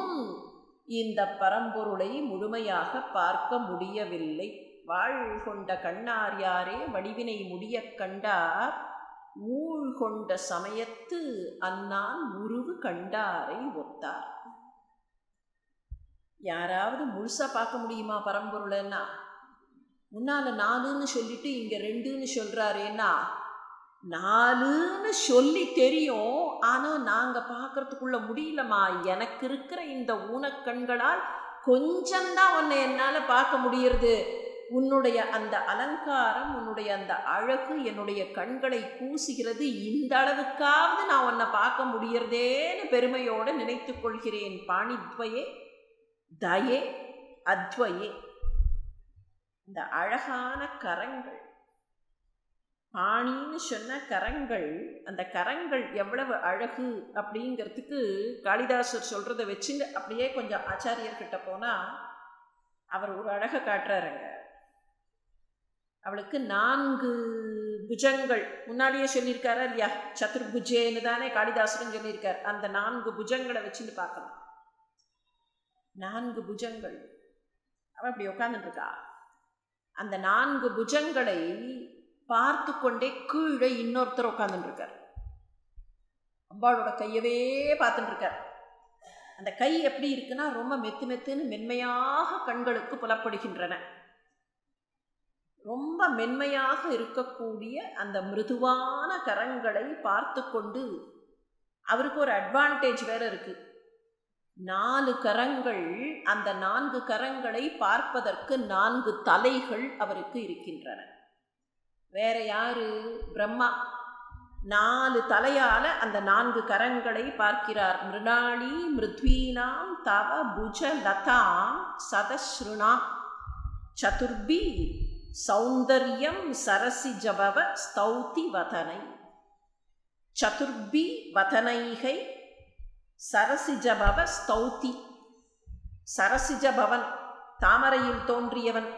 இந்த பரம்பொருளை முழுமையாக பார்க்க முடியவில்லை. வாழ் கொண்ட கண்ணார் யாரே வடிவினை முடிய கண்டார். ஊழ் கொண்ட சமயத்து அன்னான் உருவு கண்டாரை ஒத்தார். யாராவது முழுசா பார்க்க முடியுமா பரம்பொருளைன்னா முன்னால் நாலுன்னு சொல்லிட்டு இங்கே ரெண்டுன்னு சொல்கிறாரேன்னா நாலுன்னு சொல்லி தெரியும். ஆனால் நாங்கள் பார்க்கறதுக்குள்ள முடியலம்மா. எனக்கு இருக்கிற இந்த ஊனக்கண்களால் கொஞ்சம்தான் உன்னை என்னால் பார்க்க முடியறது. உன்னுடைய அந்த அலங்காரம் உன்னுடைய அந்த அழகு என்னுடைய கண்களை கூசுகிறது இந்த அளவுக்காவது நான் உன்னை பார்க்க முடியறதேன்னு பெருமையோடு நினைத்து கொள்கிறேன். பாணித்வயே தயே அத்வயே. இந்த அழகான கரங்கள் பாணின்னு சொன்ன கரங்கள் அந்த கரங்கள் எவ்வளவு அழகு அப்படிங்கிறதுக்கு காளிதாசர் சொல்கிறத வச்சுங்க அப்படியே கொஞ்சம் ஆச்சாரியர்கிட்ட போனால் அவர் ஒரு அழகை காட்டுறாருங்க. அவளுக்கு நான்கு புஜங்கள். முன்னாடியே சொல்லியிருக்காரா இல்லையா? சதுர்புஜேன்னு தானே காளிதாசரும் சொல்லியிருக்கார். அந்த நான்கு புஜங்களை வச்சுன்னு பார்க்கலாம் நான்கு புஜங்கள். அவள் அப்படி உட்காந்துருக்கா அந்த நான்கு புஜங்களை பார்த்து கொண்டே கீழே இன்னொருத்தர் உட்காந்துருக்கார் அம்பாளோட கையவே பார்த்துட்டு இருக்கார் அந்த கை எப்படி இருக்குன்னா ரொம்ப மெத்து மெத்துன்னு மென்மையாக கண்களுக்கு புலப்படுகின்றன. ரொம்ப மென்மையாக இருக்கக்கூடிய அந்த மிருதுவான கரங்களை பார்த்து கொண்டு அவருக்கு ஒரு அட்வான்டேஜ் வேறு இருக்குது நாலு கரங்கள் அந்த நான்கு கரங்களை பார்ப்பதற்கு நான்கு தலைகள் அவருக்கு இருக்கின்றன. வேற யாரு? பிரம்மா. நாலு தலையால அந்த நான்கு கரங்களை பார்க்கிறார். மிருணாளி மிருத்வீனாம் தவ புஜ லதாம் சதஸ்ருணா. சதுர்பி சௌந்தர்யம் சரசி ஜபவ ஸ்தௌதி வதனை. சதுர்பி வதனைகை சரசிஜபவ ஸ்தௌதி. சரசிஜபவன் தாமரையில் தோன்றியவன்.